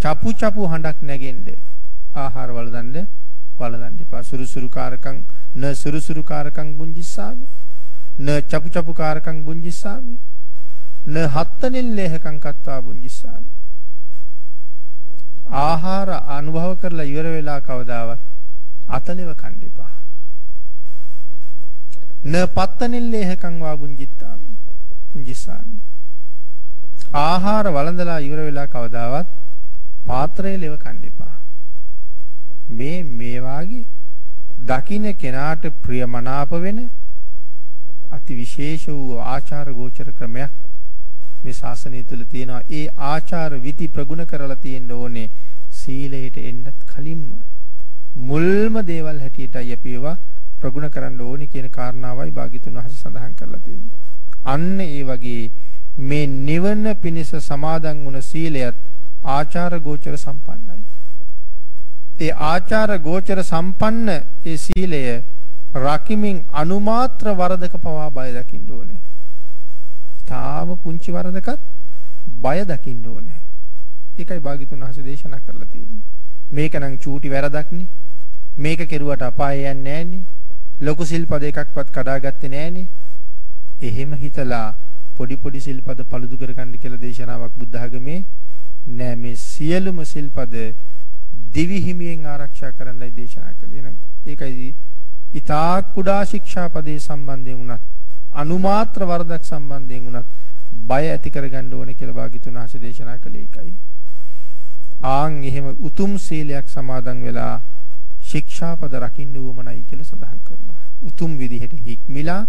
චපු චපු හඬක් නැගෙන්න ආහාර වළඳන්න වළඳන්න එපා. සුරුසුරු කාරකං න සුරුසුරු කාරකං බුංජිස්සාමි. න චපු චපු කාරකං බුංජිස්සාමි. න හත්තනිල්ලේහකං කත්වා බුංජිස්සාමි. ආහාර අනුභව කරලා ඉවර වෙලා කවදාවත් අතලෙව කන්න එපා. න පත්තනිල්ලේහකං වා බුංජිත්තාමි. බුංජිස්සාමි. ආහාර වළඳලා ඉවර වෙලා කවදාවත් පාත්‍රයේ ලෙව කන්න එපා. මේ මේ වාගේ දකින්න කෙනාට ප්‍රියමනාප වෙන අති විශේෂ වූ ආචාර ගෝචර ක්‍රමයක් මේ ශාසනය තුල තියෙනවා. ඒ ආචාර විധി ප්‍රගුණ කරලා තියෙන්න ඕනේ සීලයට එන්නත් කලින්ම මුල්ම දේවල් හැටියටයි අපි ඒවා ප්‍රගුණ කරන්න ඕනේ කියන කාරණාවයි භාග්‍යතුන් වහන්සේ සඳහන් කරලා තියෙන්නේ. අන්න ඒ වගේ මේ නිවන පිණිස සමාදන් වුණ සීලයත් ආචාර ගෝචර සම්පන්නයි. ඒ ආචාර ගෝචර සම්පන්න ඒ සීලය රකිමින් අනුමාත්‍ර වරදක පවා බය දකින්න ඕනේ. තාම පුංචි වරදකත් බය දකින්න ඕනේ. ඒකයි භාග්‍යතුන් වහන්සේ දේශනා කරලා තියෙන්නේ. මේක නම් චූටි වැරදක්නේ. මේක කෙරුවට අපාය යන්නේ නෑනේ. ලොකු සිල්පද එකක්වත් කඩාගත්තේ නෑනේ. එහෙම හිතලා පොඩි පොඩි සිල්පද පළුදු කරගන්න කියලා දේශනාවක් බුද්ධ ආගමේ නෑ මේ සියලුම සිල්පද දිවි හිමියෙන් ආරක්ෂා කරන්නයි දේශනා කළේ. එහෙනම් ඒකයි ඊතා කුඩා ශික්ෂාපදේ සම්බන්ධයෙන් උනත් අනුමාත්‍ර වරදක් සම්බන්ධයෙන් උනත් බය ඇති කරගන්න ඕනේ කියලා භාග්‍යතුන් වහන්සේ දේශනා කළේ ඒකයි. ආන් එහෙම උතුම් සීලයක් සමාදන් වෙලා ශික්ෂාපද රකින්න උවමනයි කියලා සඳහන් කරනවා. උතුම් විදිහට හික්මිලා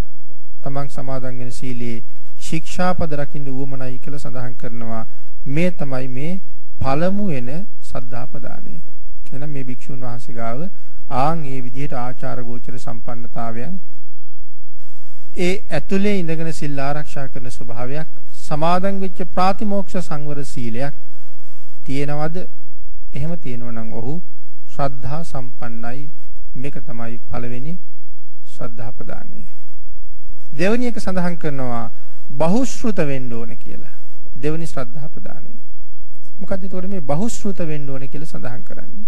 තමන් සමාදන් වෙන සීලයේ ශික්ෂාපද රකින්න උවමනයි කියලා සඳහන් කරනවා. මේ තමයි මේ පළමු වෙන සද්ධා ප්‍රදානය. එහෙනම් මේ භික්ෂුන් වහන්සේ ගාව ආන් මේ විදිහට ආචාර ගෝචර සම්පන්නතාවයන් ඒ ඇතුලේ ඉඳගෙන සිල් ආරක්ෂා කරන ස්වභාවයක් සමාදන් වෙච්ච ප්‍රාතිමෝක්ෂ සංවර සීලයක් තියෙනවද? එහෙම තියෙනවා නම් ඔහු ශ්‍රද්ධා සම්පන්නයි. මේක තමයි පළවෙනි ශ්‍රද්ධා ප්‍රදානය. දෙවෙනි එක සඳහන් කරනවා බහුශ්‍රృత වෙන්න ඕන කියලා. දෙවෙනි ශ්‍රද්ධා ප්‍රදානය. මොකද්ද ඒතකොට මේ බහුශ්‍රృత වෙන්න ඕනේ කියලා සඳහන් කරන්නේ.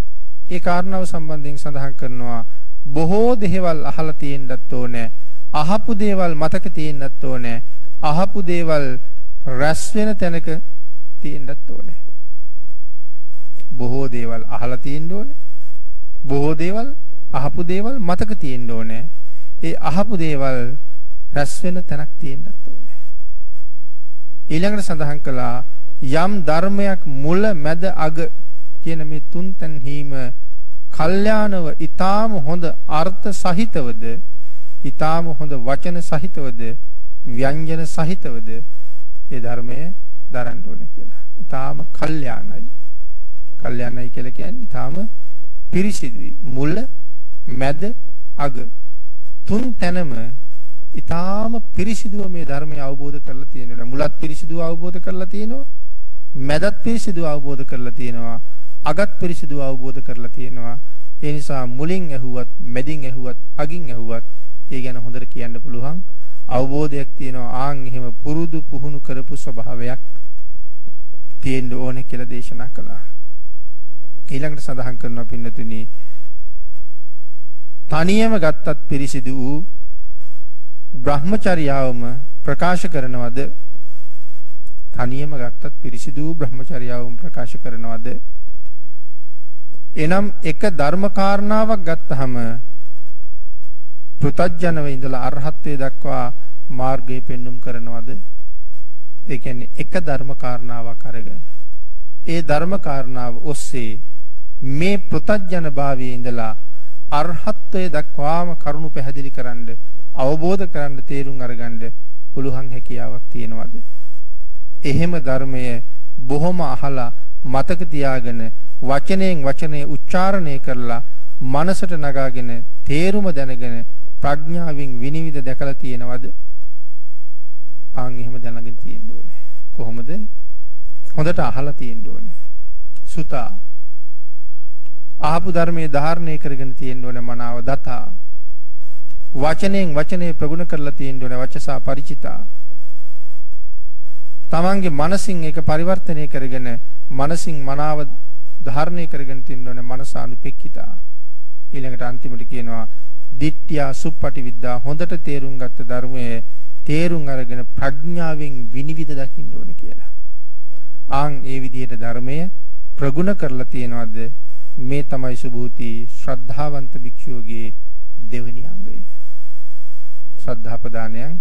ඒ කාරණාව සම්බන්ධයෙන් සඳහන් කරනවා බොහෝ දේවල් අහලා තියෙන්නත් ඕනේ. අහපු දේවල් මතක තියෙන්නත් ඕනේ. අහපු දේවල් රැස් වෙන තැනක තියෙන්නත් ඕනේ. බොහෝ දේවල් අහලා තියෙන්න ඕනේ. බොහෝ දේවල් අහපු දේවල් මතක තියෙන්න ඕනේ. ඒ අහපු දේවල් රැස් වෙන තැනක් තියෙන්නත් ඕනේ. ඊළඟට සඳහන් කළා යම් ධර්මයක් මුල මැද අග කියන මේ තුන් තැන්හිම කල්යාණව ඊටාම හොඳ අර්ථ සහිතවද ඊටාම හොඳ වචන සහිතවද ව්‍යංජන සහිතවද ඒ ධර්මය දරන්න ඕනේ කියලා. ඊටාම කල්යාණයි. කල්යාණයි කියලා කියන්නේ ඊටාම පිරිසිදුයි. මුල මැද අග තුන් තැනම ඊටාම පිරිසිදුව මේ ධර්මය අවබෝධ කරලා තියෙනවා. මුලත් පිරිසිදුව අවබෝධ කරලා තියෙනවා. මැදත් පිරිසිදු අවබෝධ කරලා තියෙනවා අගත් පිරිසිදු අවබෝධ කරලා තියෙනවා. ඒ නිසා මුලින් ඇහුවත් මැදින් ඇහුවත් අගින් ඇහුවත් ඒ ගැන හොඳට කියන්න පුළුවන්. අවබෝධයක් තියෙනවා. ආන් එහෙම පුරුදු පුහුණු කරපු ස්වභාවයක් තියෙන්න ඕනේ කියලා දේශනා කළා. ඊළඟට සඳහන් කරනවා පින්නතුනි තනියම ගත්තත් පිරිසිදු වූ බ්‍රහ්මචර්යාවම ප්‍රකාශ කරනවද? තනියම ගත්තත් පිරිසිදු බ්‍රහ්මචර්යාවම ප්‍රකාශ කරනවද? එනම් එක ධර්ම කාරණාවක් ගත්තහම පෘතජ්ජනව ඉඳලා අරහත්ත්වයට දක්වා මාර්ගය පෙන්눔 කරනවද? ඒ කියන්නේ එක ධර්ම කාරණාවක් අරගෙන ඒ ධර්ම කාරණාව ඔස්සේ මේ පෘතජ්ජන භාවයේ ඉඳලා අරහත්ත්වයට දක්වාම කරුණු පැහැදිලි කරන්න අවබෝධ කරන්න තේරුම් අරගන්න පුළුවන් හැකියාවක් තියෙනවද? එහෙම ධර්මය බොහොම අහලා මතක තියාගෙන වචනයෙන් වචනේ උච්චාරණය කරලා මනසට නගාගෙන තේරුම දැනගෙන ප්‍රඥාවෙන් විනිවිද දැකලා තියෙනවද? ආන් එහෙම දැනගෙන තියෙන්න ඕනේ. කොහොමද? හොඳට අහලා තියෙන්න ඕනේ. සුතා ආපු ධර්මයේ ධාරණය කරගෙන තියෙන්න ඕනේ මනාව දතා. වචනෙන් වචනේ ප්‍රගුණ කරලා තියෙන්න ඕනේ වචසා ಪರಿචිතා. තමන්ගේ මනසින් ඒක පරිවර්තනය කරගෙන මනසින් මනාව ධාරණය කරගෙන තියෙන්න ඕනේ මනස අනුපෙක්කිතා. ඊළඟට අන්තිමට කියනවා දිට්ඨියා සුප්පටි විද්දා හොඳට තේරුම් ගත්ත ධර්මයේ තේරුම් අරගෙන ප්‍රඥාවෙන් විනිවිද දකින්න ඕනේ කියලා. ආන් ඒ විදිහට ධර්මය ප්‍රගුණ කරලා තියනවාද මේ තමයි සුභූති ශ්‍රද්ධාවන්ත භික්ෂුවගේ දෙවෙනි අංගය. ශ්‍රද්ධා ප්‍රදානයන්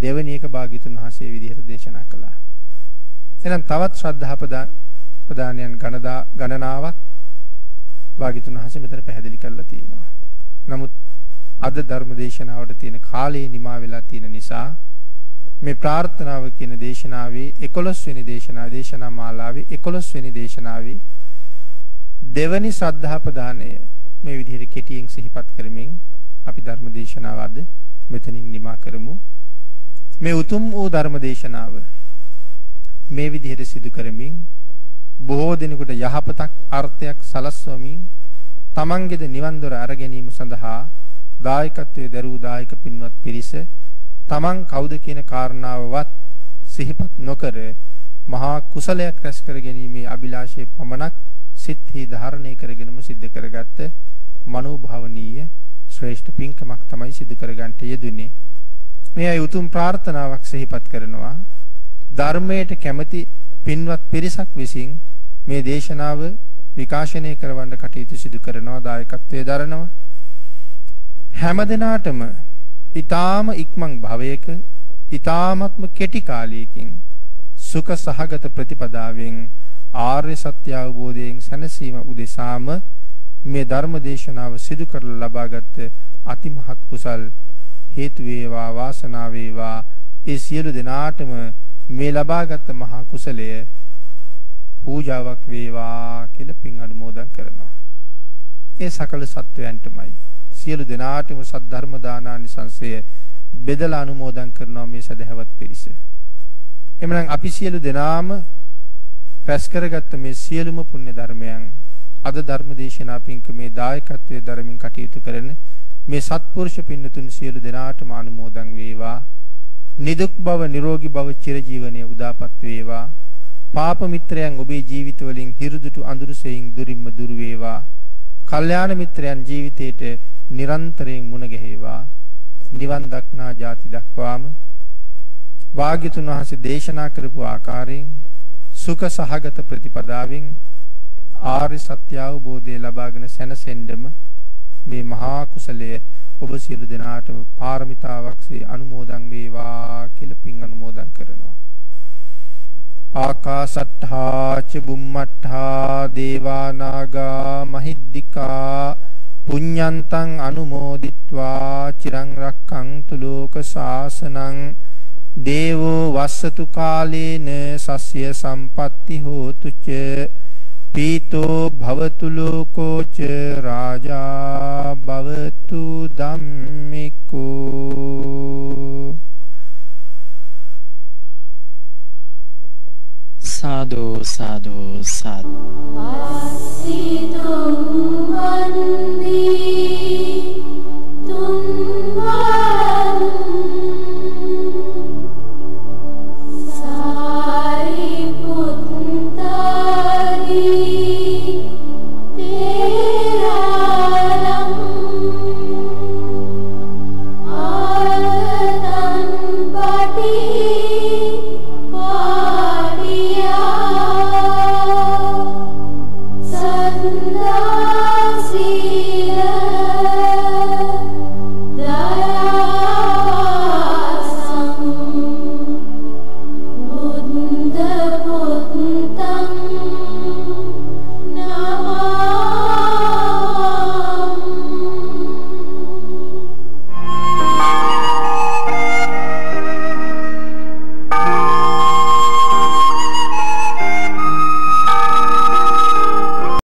දෙවෙනි එක භාග්‍යතුන් වහන්සේ විදිහට දේශනා කළා. එහෙනම් තවත් ශ්‍රද්ධා ප්‍රදානයන් ගණනාවක් භාග්‍යතුන් වහන්සේ මෙතන පැහැදිලි කරලා තියෙනවා. නමුත් අද ධර්ම දේශනාවට තියෙන කාලේ නිමා වෙලා තියෙන නිසා මේ ප්‍රාර්ථනාව කියන දේශනාවේ 11 වෙනි දේශනාව දේශනා මාලාවේ 11 වෙනි දේශනාවේ දෙවනි ශ්‍රද්ධා ප්‍රදානය මේ විදිහට කෙටියෙන් සිහිපත් කරමින් අපි ධර්ම දේශනාව අද මෙතනින් නිමා කරමු මේ උතුම් වූ ධර්ම දේශනාව මේ විදිහට සිදු කරමින් බොහෝ දිනකට යහපතක් අර්ථයක් සලස්වමින් තමන්ගේද නිවන් දොර අර ගැනීම සඳහා දායකත්වයේ දරූ දායක පින්වත් පිරිස තමන් කවුද කියන කාරණාවවත් සිහිපත් නොකර මහා කුසලයක් රැස් කර ගැනීමේ අභිලාෂයේ පමණක් සිත්හි ධාරණය කරගෙනම සිද්ධ කරගත්ත මනෝභාවනීය ශ්‍රේෂ්ඨ පින්කමක් තමයි සිදු කරගන්නට යෙදුනේ. මේ අය උතුම් ප්‍රාර්ථනාවක් සිහිපත් කරනවා. ධර්මයට කැමති පින්වත් පිරිසක් විසින් මේ දේශනාව විකාශනය කරවන්න කටයුතු සිදු කරනවා දායකත්වයේ දරනවා. හැම දිනාටම ඊ타ම ඉක්මන් භවයක ඊ타මත්ම කෙටි කාලයකින් සුඛ සහගත ප්‍රතිපදාවෙන් ආර්ය සත්‍ය අවබෝධයෙන් සැනසීම උදෙසාම මේ ධර්ම දේශනාව සිදු කරලා ලබාගත් අතිමහත් කුසල් හේතු වේවා වාසනාව වේවා ඒ සියලු දෙනාටම මේ ලබාගත් මහා කුසලය පූජාවක් වේවා කියලා පින් අනුමෝදන් කරනවා. ඒ සකල සත්වයන්ටමයි. සියලු දෙනාටම සද්ධර්ම දානානිසංසය බෙදලා අනුමෝදන් කරනවා මේ සදහවත් පිරිස. එමනම් අපි සියලු දෙනාම රැස් කරගත්ත මේ සියලුම පුණ්‍ය ධර්මයන් අද ධර්ම දේශනා පින්කමේ දායකත්වයේ ධර්මින් කටයුතු කරන මේ සත්පුරුෂ පින්නතුන් සියලු දෙනාටම අනුමෝදන් වේවා. නිදුක් බව නිරෝගී බව චිරජීවනයේ උදාපත් වේවා. පාප මිත්‍රයන් ඔබේ ජීවිතවලින් හිරුදුටු අඳුරුසෙයින් දුරින්ම දුර වේවා. කල්යාණ මිත්‍රයන් ජීවිතේට නිරන්තරයෙන් මුණ ගැහිවා. නිවන් දක්නා ජාති දක්වාම වාග්යතුන් වහන්සේ දේශනා කරපු ආකාරයෙන් සුඛ සහගත ප්‍රතිපදාවෙන් ආර්ය සත්‍ය අවබෝධය ලබාගෙන සැනසෙන්නම මේ මහා කුසලයේ ඔබ සියලු දෙනාටම පාරමිතාවක්සේ අනුමෝදන් වේවා කියලා පින් අනුමෝදන් කරනවා. ආකාසට්ඨා ච බුම්මට්ඨා දේවා නාග මහිද්దికා පුඤ්ඤන්තං අනුමෝදිත්වා චිරං රක්ඛන්තු ලෝක සාසනං දේවෝ වස්සතු කාලේන සස්ය සම්පatti හෝතු ච පීතෝ භවතු ලෝකෝච රාජා භවතු ධම්මිකෝ සාදු සාදු සත් පස්සිතුම් වන්දී තුම් වා